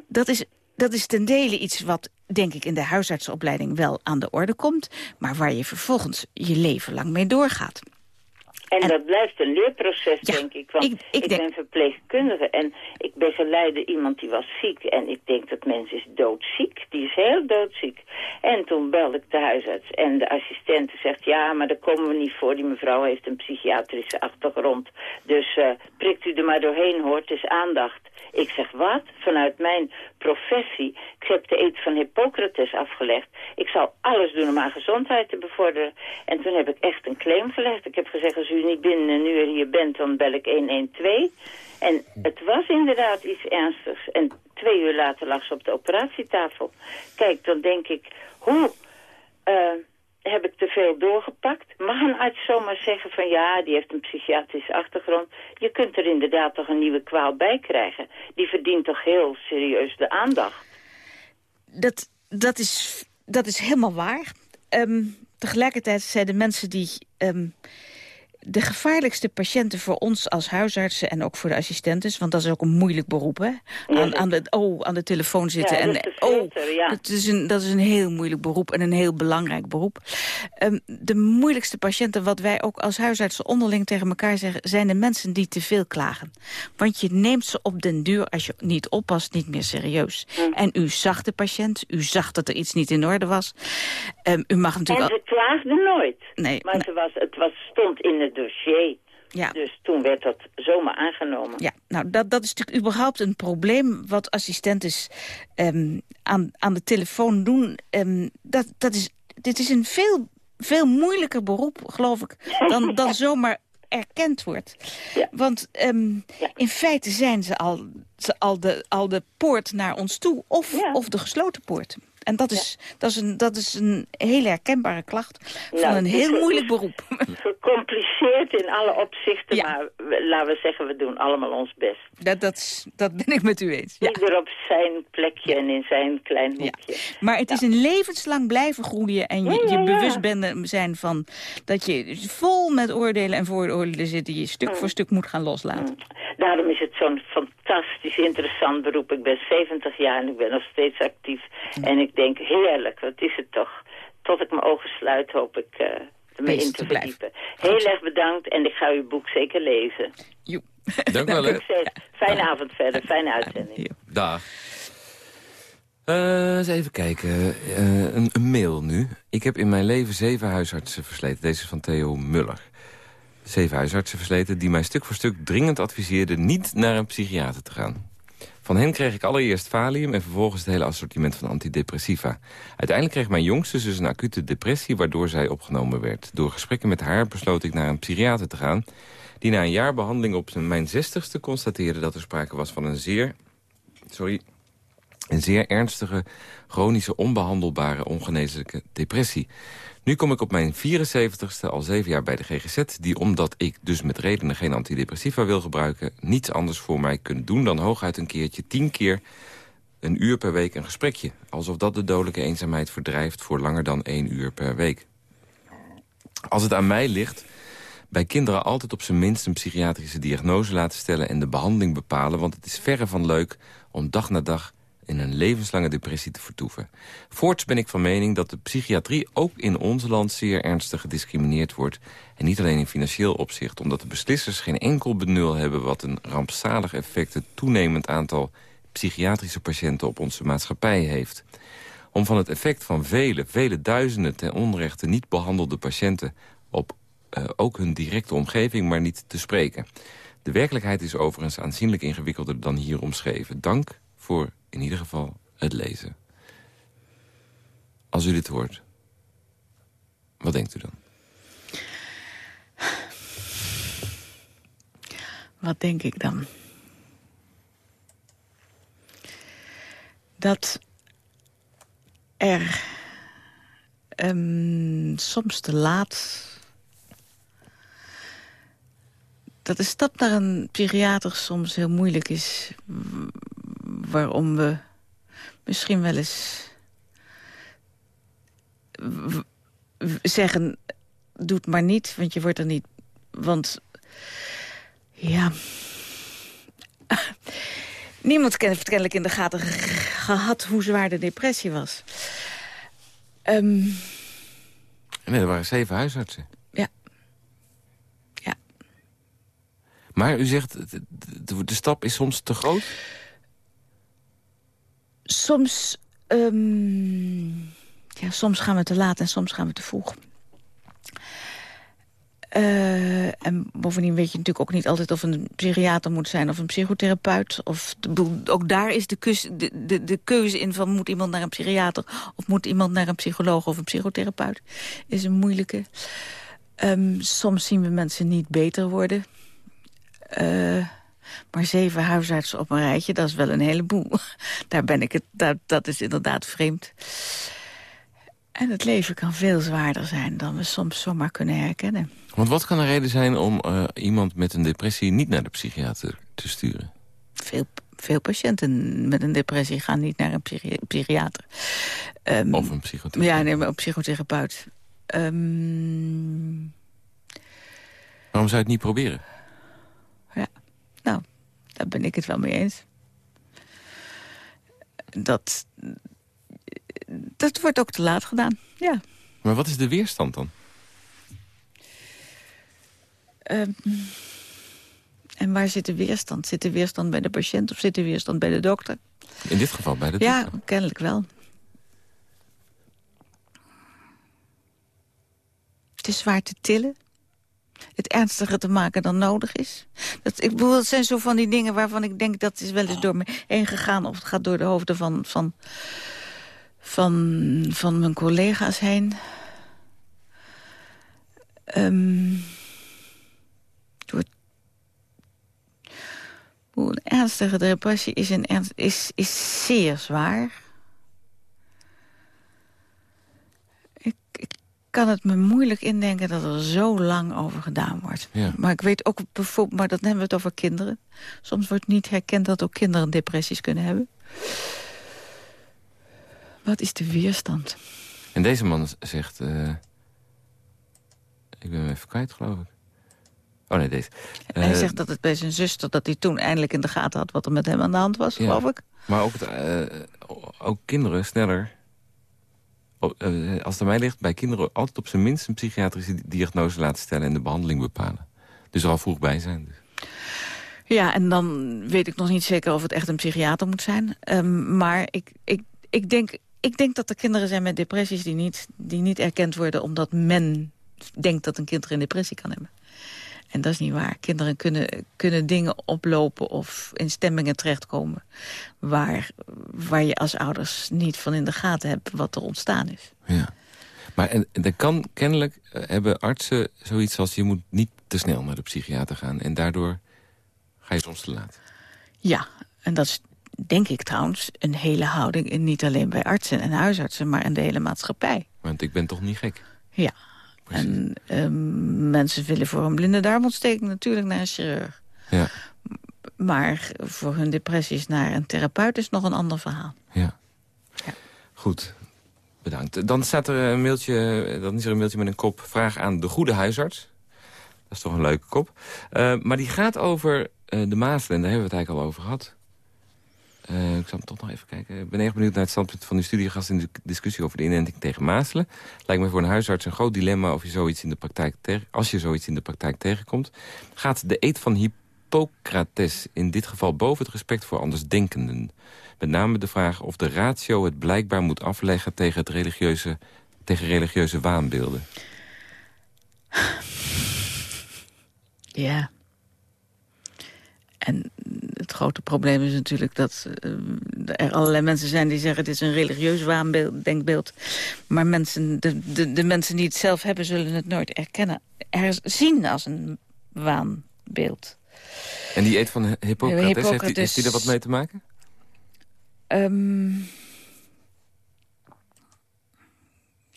Dat is dat is ten dele iets wat, denk ik, in de huisartsenopleiding wel aan de orde komt... maar waar je vervolgens je leven lang mee doorgaat. En, dat blijft een leerproces, denk ik. Want ik, ik, ben verpleegkundige en ik begeleide iemand die was ziek. En ik denk dat mens is doodziek. Die is heel doodziek. En toen belde ik de huisarts en de assistente zegt... ja, maar daar komen we niet voor. Die mevrouw heeft een psychiatrische achtergrond. Dus uh, prikt u er maar doorheen, hoort. Het is aandacht. Ik zeg, wat? Vanuit mijn professie, ik heb de eet van Hippocrates afgelegd. Ik zal alles doen om haar gezondheid te bevorderen. En toen heb ik echt een claim gelegd. Ik heb gezegd, als u niet binnen een uur hier bent, dan bel ik 112. En het was inderdaad iets ernstigs. En twee uur later lag ze op de operatietafel. Kijk, dan denk ik, hoe... Uh, heb ik te veel doorgepakt. Mag een arts zomaar zeggen van ja, die heeft een psychiatrische achtergrond. Je kunt er inderdaad toch een nieuwe kwaal bij krijgen. Die verdient toch heel serieus de aandacht. Dat, dat, is, dat is helemaal waar. Um, tegelijkertijd zijn de mensen die... Um, de gevaarlijkste patiënten voor ons als huisartsen... en ook voor de assistentes, want dat is ook een moeilijk beroep, hè? Aan, aan, de, oh, aan de telefoon zitten. en, oh, dat, is een, dat is een heel moeilijk beroep en een heel belangrijk beroep. Um, de moeilijkste patiënten, wat wij ook als huisartsen onderling tegen elkaar zeggen... zijn de mensen die te veel klagen. Want je neemt ze op den duur, als je niet oppast, niet meer serieus. En u zag de patiënt, u zag dat er iets niet in orde was. Um, u mag natuurlijk... En ze klaagde nooit. Nee, maar nee. was, het was, stond in het dossier. Ja. Dus toen werd dat zomaar aangenomen. Ja, nou dat, dat is natuurlijk überhaupt een probleem wat assistenten um, aan, aan de telefoon doen. Um, dat, dat is, dit is een veel, veel moeilijker beroep, geloof ik, dan, dan zomaar erkend wordt. Ja. Want um, ja. in feite zijn ze al, ze al, de, al de poort naar ons toe of, ja. of de gesloten poort. En dat is, dat is, een, dat is een hele herkenbare klacht van nou, een heel moeilijk beroep. Gecompliceerd in alle opzichten, maar laten we zeggen, we doen allemaal ons best. Dat, dat, dat ben ik met u eens. Ja. Ieder op zijn plekje en in zijn klein hoekje. Maar het is een levenslang blijven groeien en je, je bewust bent zijn van dat je vol met oordelen en vooroordelen zit die je stuk mm. voor stuk moet gaan loslaten. Mm. Daarom is het zo'n fantastisch interessant beroep. Ik ben 70 jaar en ik ben nog steeds actief. En ik denk, heerlijk, wat is het toch. Tot ik mijn ogen sluit, hoop ik uh, ermee in te verdiepen. Heel erg bedankt en ik ga uw boek zeker lezen. Jo. Dank wel, hè. Fijne avond verder, fijne uitzending. Dag. Uh, eens even kijken. Uh, een, een, mail nu. Ik heb in mijn leven zeven huisartsen versleten. Deze is van Theo Muller. Zeven huisartsen versleten die mij stuk voor stuk dringend adviseerden... niet naar een psychiater te gaan. Van hen kreeg ik allereerst valium en vervolgens het hele assortiment van antidepressiva. Uiteindelijk kreeg mijn jongste zus een acute depressie waardoor zij opgenomen werd. Door gesprekken met haar besloot ik naar een psychiater te gaan... die na een jaar behandeling op mijn zestigste constateerde dat er sprake was van een zeer... Sorry, een zeer ernstige, chronische, onbehandelbare, ongeneeslijke depressie. Nu kom ik op mijn 74ste al zeven jaar bij de GGZ... die omdat ik dus met redenen geen antidepressiva wil gebruiken... niets anders voor mij kunnen doen dan hooguit een keertje... tien keer een uur per week een gesprekje. Alsof dat de dodelijke eenzaamheid verdrijft voor langer dan één uur per week. Als het aan mij ligt bij kinderen altijd op zijn minst een psychiatrische diagnose laten stellen... en de behandeling bepalen, want het is verre van leuk om dag na dag in een levenslange depressie te vertoeven. Voorts ben ik van mening dat de psychiatrie ook in ons land zeer ernstig gediscrimineerd wordt. En niet alleen in financieel opzicht, omdat de beslissers geen enkel benul hebben wat een rampzalig effect het toenemend aantal psychiatrische patiënten op onze maatschappij heeft. Om van het effect van vele, vele duizenden ten onrechte niet behandelde patiënten op uh, ook hun directe omgeving maar niet te spreken. De werkelijkheid is overigens aanzienlijk ingewikkelder dan hier omschreven. Dank voor in ieder geval het lezen. Als u dit hoort, wat denkt u dan? Wat denk ik dan? Dat er um, soms te laat... dat de stap naar een psychiater soms heel moeilijk is... waarom we misschien wel eens zeggen... doe het maar niet, want je wordt er niet... Want ja. Niemand heeft kennelijk in de gaten gehad hoe zwaar de depressie was. Um... Nee, er waren zeven huisartsen. Ja. Ja. Maar u zegt, de, de stap is soms te groot? Soms, um... ja, soms gaan we te laat en soms gaan we te vroeg. Uh, en bovendien weet je natuurlijk ook niet altijd of een psychiater moet zijn of een psychotherapeut. Of ook daar is de, de, de, keuze in van moet iemand naar een psychiater of moet iemand naar een psycholoog of een psychotherapeut. Is een moeilijke. Um, soms zien we mensen niet beter worden. Uh, maar zeven huisartsen op een rijtje, dat is wel een heleboel. Daar ben ik het, dat, dat is inderdaad vreemd. En het leven kan veel zwaarder zijn dan we soms zomaar kunnen herkennen. Want wat kan de reden zijn om uh, iemand met een depressie niet naar de psychiater te sturen? Veel, veel patiënten met een depressie gaan niet naar een psychi psychiater. Um, of een psychotherapeut. Ja, nee, maar een psychotherapeut. Um... Waarom zou je het niet proberen? Daar ben ik het wel mee eens. Dat, dat wordt ook te laat gedaan, ja. Maar wat is de weerstand dan? Uh, en waar zit de weerstand? Zit de weerstand bij de patiënt of zit de weerstand bij de dokter? In dit geval bij de dokter? Ja, kennelijk wel. Het is zwaar te tillen. Het ernstiger te maken dan nodig is. Dat, ik bedoel, dat zijn zo van die dingen waarvan ik denk... dat is wel eens door me heen gegaan... of het gaat door de hoofden van, van, van, van mijn collega's heen. Um, een ernstige depressie is, een is, is zeer zwaar. Ik, ik kan het me moeilijk indenken dat er zo lang over gedaan wordt. Maar ik weet ook bijvoorbeeld, maar dat hebben we het over kinderen. Soms wordt niet herkend dat ook kinderen depressies kunnen hebben. Wat is de weerstand? En deze man zegt... Uh, ik ben hem even kwijt, geloof ik. Oh nee, deze. hij uh, zegt dat het bij zijn zuster... dat hij toen eindelijk in de gaten had wat er met hem aan de hand was, ja, geloof ik. Maar ook, het, uh, ook kinderen sneller... Uh, als het aan mij ligt, bij kinderen altijd op zijn minst... een psychiatrische diagnose laten stellen en de behandeling bepalen. Dus er al vroeg bij zijn. Dus. Ja, en dan weet ik nog niet zeker of het echt een psychiater moet zijn. Um, maar ik, ik, ik, denk, ik denk dat er kinderen zijn met depressies... die niet, die niet erkend worden omdat men denkt dat een kind er een depressie kan hebben. En dat is niet waar. Kinderen kunnen, kunnen dingen oplopen of in stemmingen terechtkomen... Waar, waar je als ouders niet van in de gaten hebt wat er ontstaan is. Ja. Maar en, dan kan kennelijk uh, hebben artsen zoiets als... je moet niet te snel naar de psychiater gaan. En daardoor ga je soms te laat. Ja, en dat is denk ik trouwens een hele houding... in niet alleen bij artsen en huisartsen, maar in de hele maatschappij. Want ik ben toch niet gek? Ja, en um, mensen willen voor een blinde darmontsteking natuurlijk naar een chirurg. Ja. Maar voor hun depressies naar een therapeut is nog een ander verhaal. Ja. ja. Goed, bedankt. Dan staat er een mailtje, dan is er een mailtje met een kop... vraag aan de goede huisarts. Dat is toch een leuke kop. Uh, maar die gaat over uh, de Maasland, daar hebben we het eigenlijk al over gehad. Uh, ik zal toch nog even kijken. Ik ben erg benieuwd naar het standpunt van uw studiegast... in de discussie over de inenting tegen mazelen. Lijkt me voor een huisarts een groot dilemma... Of je zoiets in de praktijk als je zoiets in de praktijk tegenkomt. Gaat de eet van Hippocrates in dit geval boven het respect voor andersdenkenden? Met name de vraag of de ratio het blijkbaar moet afleggen... tegen, het religieuze, tegen religieuze waanbeelden. Ja. En het grote probleem is natuurlijk dat uh, er allerlei mensen zijn die zeggen... het is een religieus waanbeeld, denkbeeld. Maar mensen, de, de, de mensen die het zelf hebben zullen het nooit erkennen. Herzien als een waanbeeld. En die eet van Hippocrates, Hippocrates heeft, die, heeft die er wat mee te maken? Um,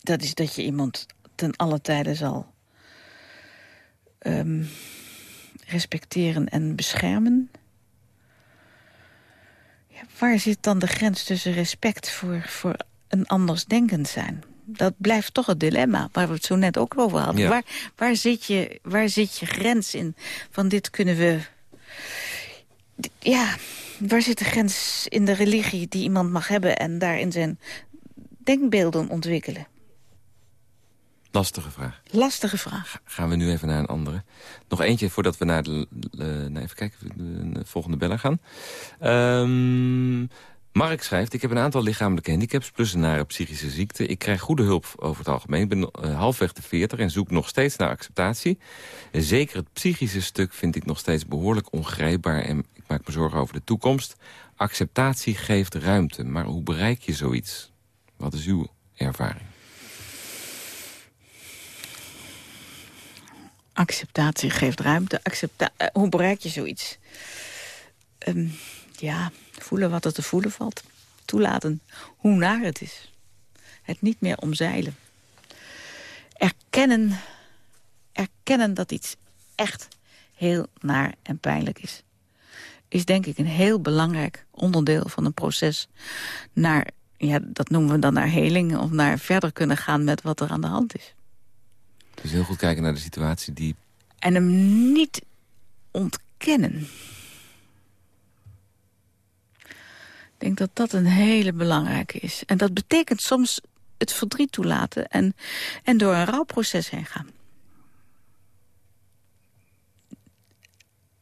dat is dat je iemand ten alle tijden zal um, respecteren en beschermen. Ja, waar zit dan de grens tussen respect voor, voor een andersdenkend zijn? Dat blijft toch het dilemma waar we het zo net ook over hadden. Waar, waar, zit je, waar zit je grens in? Van dit kunnen we... Ja, waar zit de grens in de religie die iemand mag hebben... en daarin zijn denkbeelden ontwikkelen? Lastige vraag. Lastige vraag. gaan we nu even naar een andere. Nog eentje voordat we naar de... Uh, even kijken, de, volgende bellen gaan. Um, Mark schrijft, ik heb een aantal lichamelijke handicaps... plus een nare psychische ziekte. Ik krijg goede hulp over het algemeen. Ik ben uh, halfweg de 40 en zoek nog steeds naar acceptatie. En zeker het psychische stuk vind ik nog steeds behoorlijk ongrijpbaar... en ik maak me zorgen over de toekomst. Acceptatie geeft ruimte, maar hoe bereik je zoiets? Wat is uw ervaring? Acceptatie geeft ruimte. Uh, hoe bereik je zoiets? Um, ja, voelen wat er te voelen valt. Toelaten hoe naar het is. Het niet meer omzeilen. Erkennen, erkennen dat iets echt heel naar en pijnlijk is. Is denk ik een heel belangrijk onderdeel van een proces naar, ja, dat noemen we dan naar heling, of naar verder kunnen gaan met wat er aan de hand is. Dus heel goed kijken naar de situatie die... En hem niet ontkennen. Ik denk dat dat een hele belangrijke is. En dat betekent soms het verdriet toelaten en, en door een rouwproces heen gaan.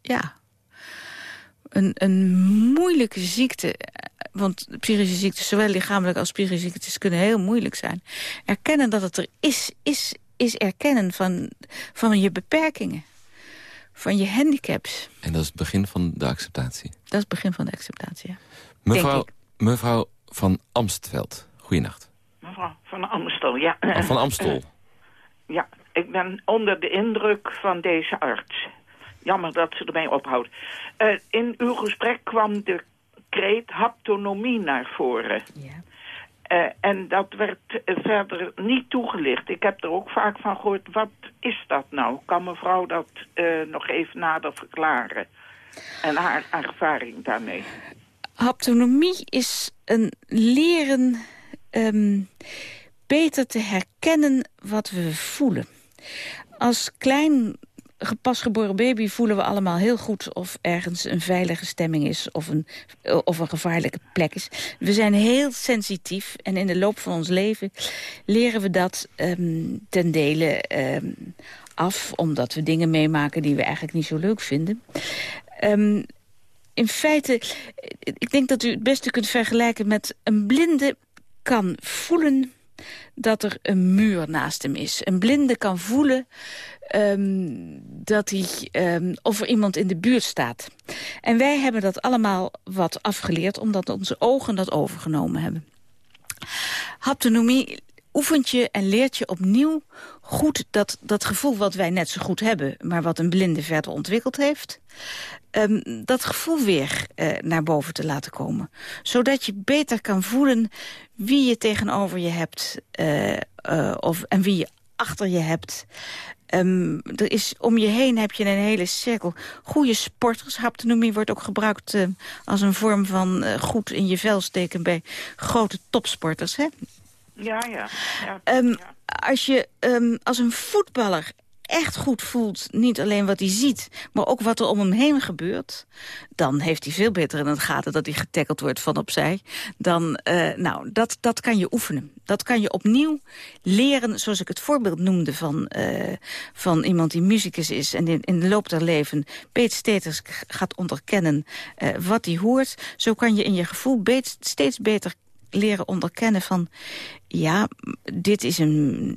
Ja. Een, een moeilijke ziekte, want psychische ziektes, zowel lichamelijk als psychische ziektes, kunnen heel moeilijk zijn. Erkennen dat het er is, is, is erkennen van, van je beperkingen. Van je handicaps. En dat is het begin van de acceptatie? Dat is het begin van de acceptatie, ja. Mevrouw, mevrouw van Amstveld, goeienacht. Mevrouw van Amstel, ja. Oh, van Amstel. Uh, ja, ik ben onder de indruk van deze arts. Jammer dat ze ermee ophoudt. Uh, in uw gesprek kwam de kreet haptonomie naar voren. Ja. Uh, en dat werd uh, verder niet toegelicht. Ik heb er ook vaak van gehoord, wat is dat nou? Kan mevrouw dat uh, nog even nader verklaren? En haar ervaring daarmee. Haptonomie is een leren um, beter te herkennen wat we voelen. Als klein pasgeboren baby voelen we allemaal heel goed of ergens een veilige stemming is of een, of een gevaarlijke plek is. We zijn heel sensitief en in de loop van ons leven leren we dat um, ten dele um, af, omdat we dingen meemaken die we eigenlijk niet zo leuk vinden. Um, in feite, ik denk dat u het beste kunt vergelijken met een blinde kan voelen dat er een muur naast hem is. Een blinde kan voelen um, dat hij, um, of er iemand in de buurt staat. En wij hebben dat allemaal wat afgeleerd... omdat onze ogen dat overgenomen hebben. Haptonomie oefent je en leert je opnieuw goed dat, dat gevoel wat wij net zo goed hebben... maar wat een blinde verder ontwikkeld heeft... Um, dat gevoel weer uh, naar boven te laten komen. Zodat je beter kan voelen wie je tegenover je hebt... Uh, uh, of, en wie je achter je hebt. Um, er is, om je heen heb je een hele cirkel. Goede sporters, haptonomie wordt ook gebruikt als een vorm van goed in je vel steken bij grote topsporters. Hè? Ja, ja. ja, um, ja. Als je um, als een voetballer echt goed voelt, niet alleen wat hij ziet... maar ook wat er om hem heen gebeurt... dan heeft hij veel beter in de gaten dat hij getackeld wordt van opzij. Dan, uh, nou, dat, dat kan je oefenen. Dat kan je opnieuw leren, zoals ik het voorbeeld noemde... van, uh, van iemand die muzikus is en in, in de loop der leven... steeds gaat onderkennen uh, wat hij hoort. Zo kan je in je gevoel steeds beter leren onderkennen van... ja, dit is, een,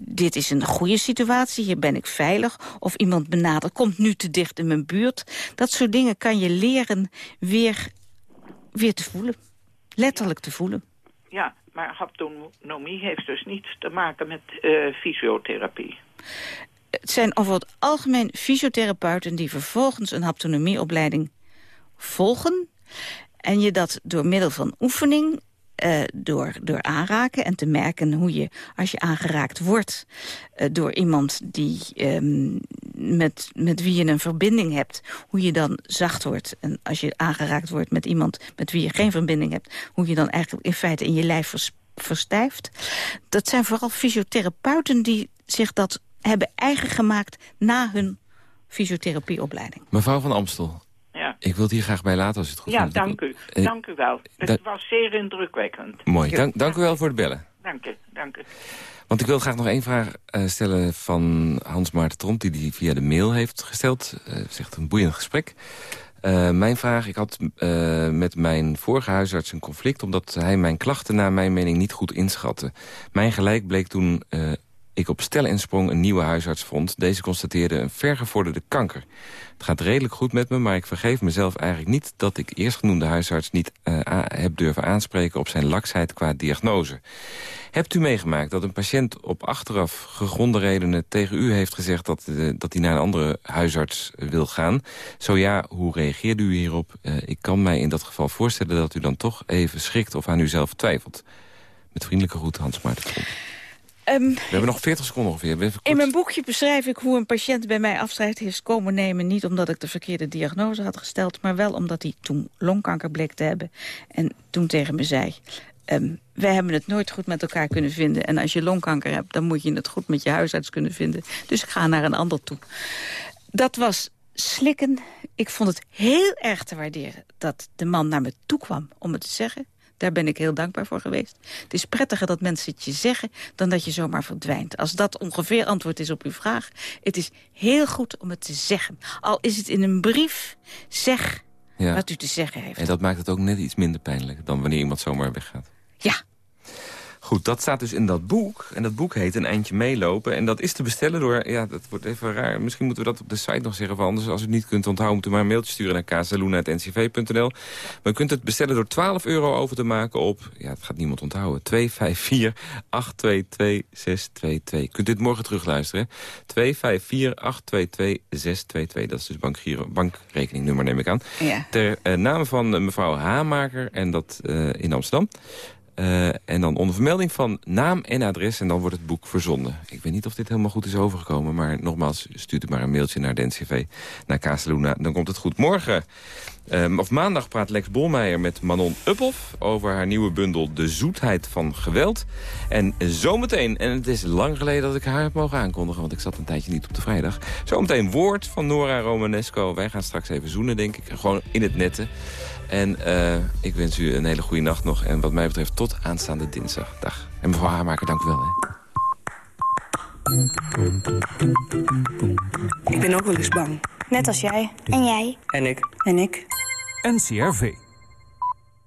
dit is een goede situatie, hier ben ik veilig. Of iemand benadert, komt nu te dicht in mijn buurt. Dat soort dingen kan je leren weer, weer te voelen. Letterlijk te voelen. Ja, maar haptonomie heeft dus niets te maken met uh, fysiotherapie. Het zijn over het algemeen fysiotherapeuten... die vervolgens een haptonomieopleiding volgen. En je dat door middel van oefening uh, door, door aanraken en te merken hoe je, als je aangeraakt wordt... Uh, door iemand die, um, met, met wie je een verbinding hebt... hoe je dan zacht wordt. En als je aangeraakt wordt met iemand met wie je geen verbinding hebt... hoe je dan eigenlijk in feite in je lijf vers, verstijft. Dat zijn vooral fysiotherapeuten die zich dat hebben eigen gemaakt... na hun fysiotherapieopleiding. Mevrouw van Amstel. Ik wil het hier graag bij laten als het goed Ja, dank u. Eh, dank u wel. Het was zeer indrukwekkend. Mooi. Dank, dank u wel voor het bellen. Dank u. Dank u. Want ik wil graag nog één vraag uh, stellen van Hans Maarten Tromp... die die via de mail heeft gesteld. Uh, zegt een boeiend gesprek. Uh, mijn vraag, ik had met mijn vorige huisarts een conflict... omdat hij mijn klachten naar mijn mening niet goed inschatte. Mijn gelijk bleek toen ik op stel en sprong een nieuwe huisarts vond. Deze constateerde een vergevorderde kanker. Het gaat redelijk goed met me, maar ik vergeef mezelf eigenlijk niet... dat ik eerstgenoemde huisarts niet uh, heb durven aanspreken... op zijn laksheid qua diagnose. Hebt u meegemaakt dat een patiënt op achteraf gegronde redenen... tegen u heeft gezegd dat, uh, dat hij naar een andere huisarts wil gaan? Zo ja, hoe reageerde u hierop? Ik kan mij in dat geval voorstellen dat u dan toch even schrikt... of aan uzelf twijfelt. Met vriendelijke groet, Hans Maarten. Um, we hebben nog 40 seconden ongeveer. In mijn boekje beschrijf ik hoe een patiënt bij mij afscheid heeft komen nemen. Niet omdat ik de verkeerde diagnose had gesteld... maar wel omdat hij toen longkanker bleek te hebben. En toen tegen me zei... Um, wij hebben het nooit goed met elkaar kunnen vinden. En als je longkanker hebt, dan moet je het goed met je huisarts kunnen vinden. Dus ik ga naar een ander toe. Dat was slikken. Ik vond het heel erg te waarderen dat de man naar me toe kwam om het te zeggen. Daar ben ik heel dankbaar voor geweest. Het is prettiger dat mensen het je zeggen dan dat je zomaar verdwijnt. Als dat ongeveer antwoord is op uw vraag. Het is heel goed om het te zeggen. Al is het in een brief, zeg wat u te zeggen heeft. En dat maakt het ook net iets minder pijnlijk dan wanneer iemand zomaar weggaat. Ja, Goed, dat staat dus in dat boek. En dat boek heet Een Eindje Meelopen. En dat is te bestellen door... Ja, dat wordt even raar. Misschien moeten we dat op de site nog zeggen. Of anders, als u het niet kunt onthouden... moet u maar een mailtje sturen naar kazeluna.ncv.nl. Maar u kunt het bestellen door 12 euro over te maken op... Ja, het gaat niemand onthouden. 254-822-622. Kunt dit morgen terugluisteren. 254-822-622. Dat is dus bankgiro, bankrekeningnummer, neem ik aan. Ja. Ter uh, naam van uh, mevrouw Hamaker. En dat uh, in Amsterdam. Uh, en dan onder vermelding van naam en adres. En dan wordt het boek verzonden. Ik weet niet of dit helemaal goed is overgekomen. Maar nogmaals, stuurt u maar een mailtje naar de NCV. Naar Casaluna. Dan komt het goed. Morgen, um, of maandag, praat Lex Bolmeijer met Manon Uphoff... over haar nieuwe bundel De Zoetheid van Geweld. En zometeen, en het is lang geleden dat ik haar heb mogen aankondigen... want ik zat een tijdje niet op de vrijdag. Zometeen woord van Nora Romanesco. Wij gaan straks even zoenen, denk ik. Gewoon in het netten. En uh, ik wens u een hele goede nacht nog. En wat mij betreft tot aanstaande dinsdag. Dag. En mevrouw Haarmaker, dank u wel. Hè. Ik ben ook wel eens bang. Net als jij. En jij. En ik. En ik. NCRV.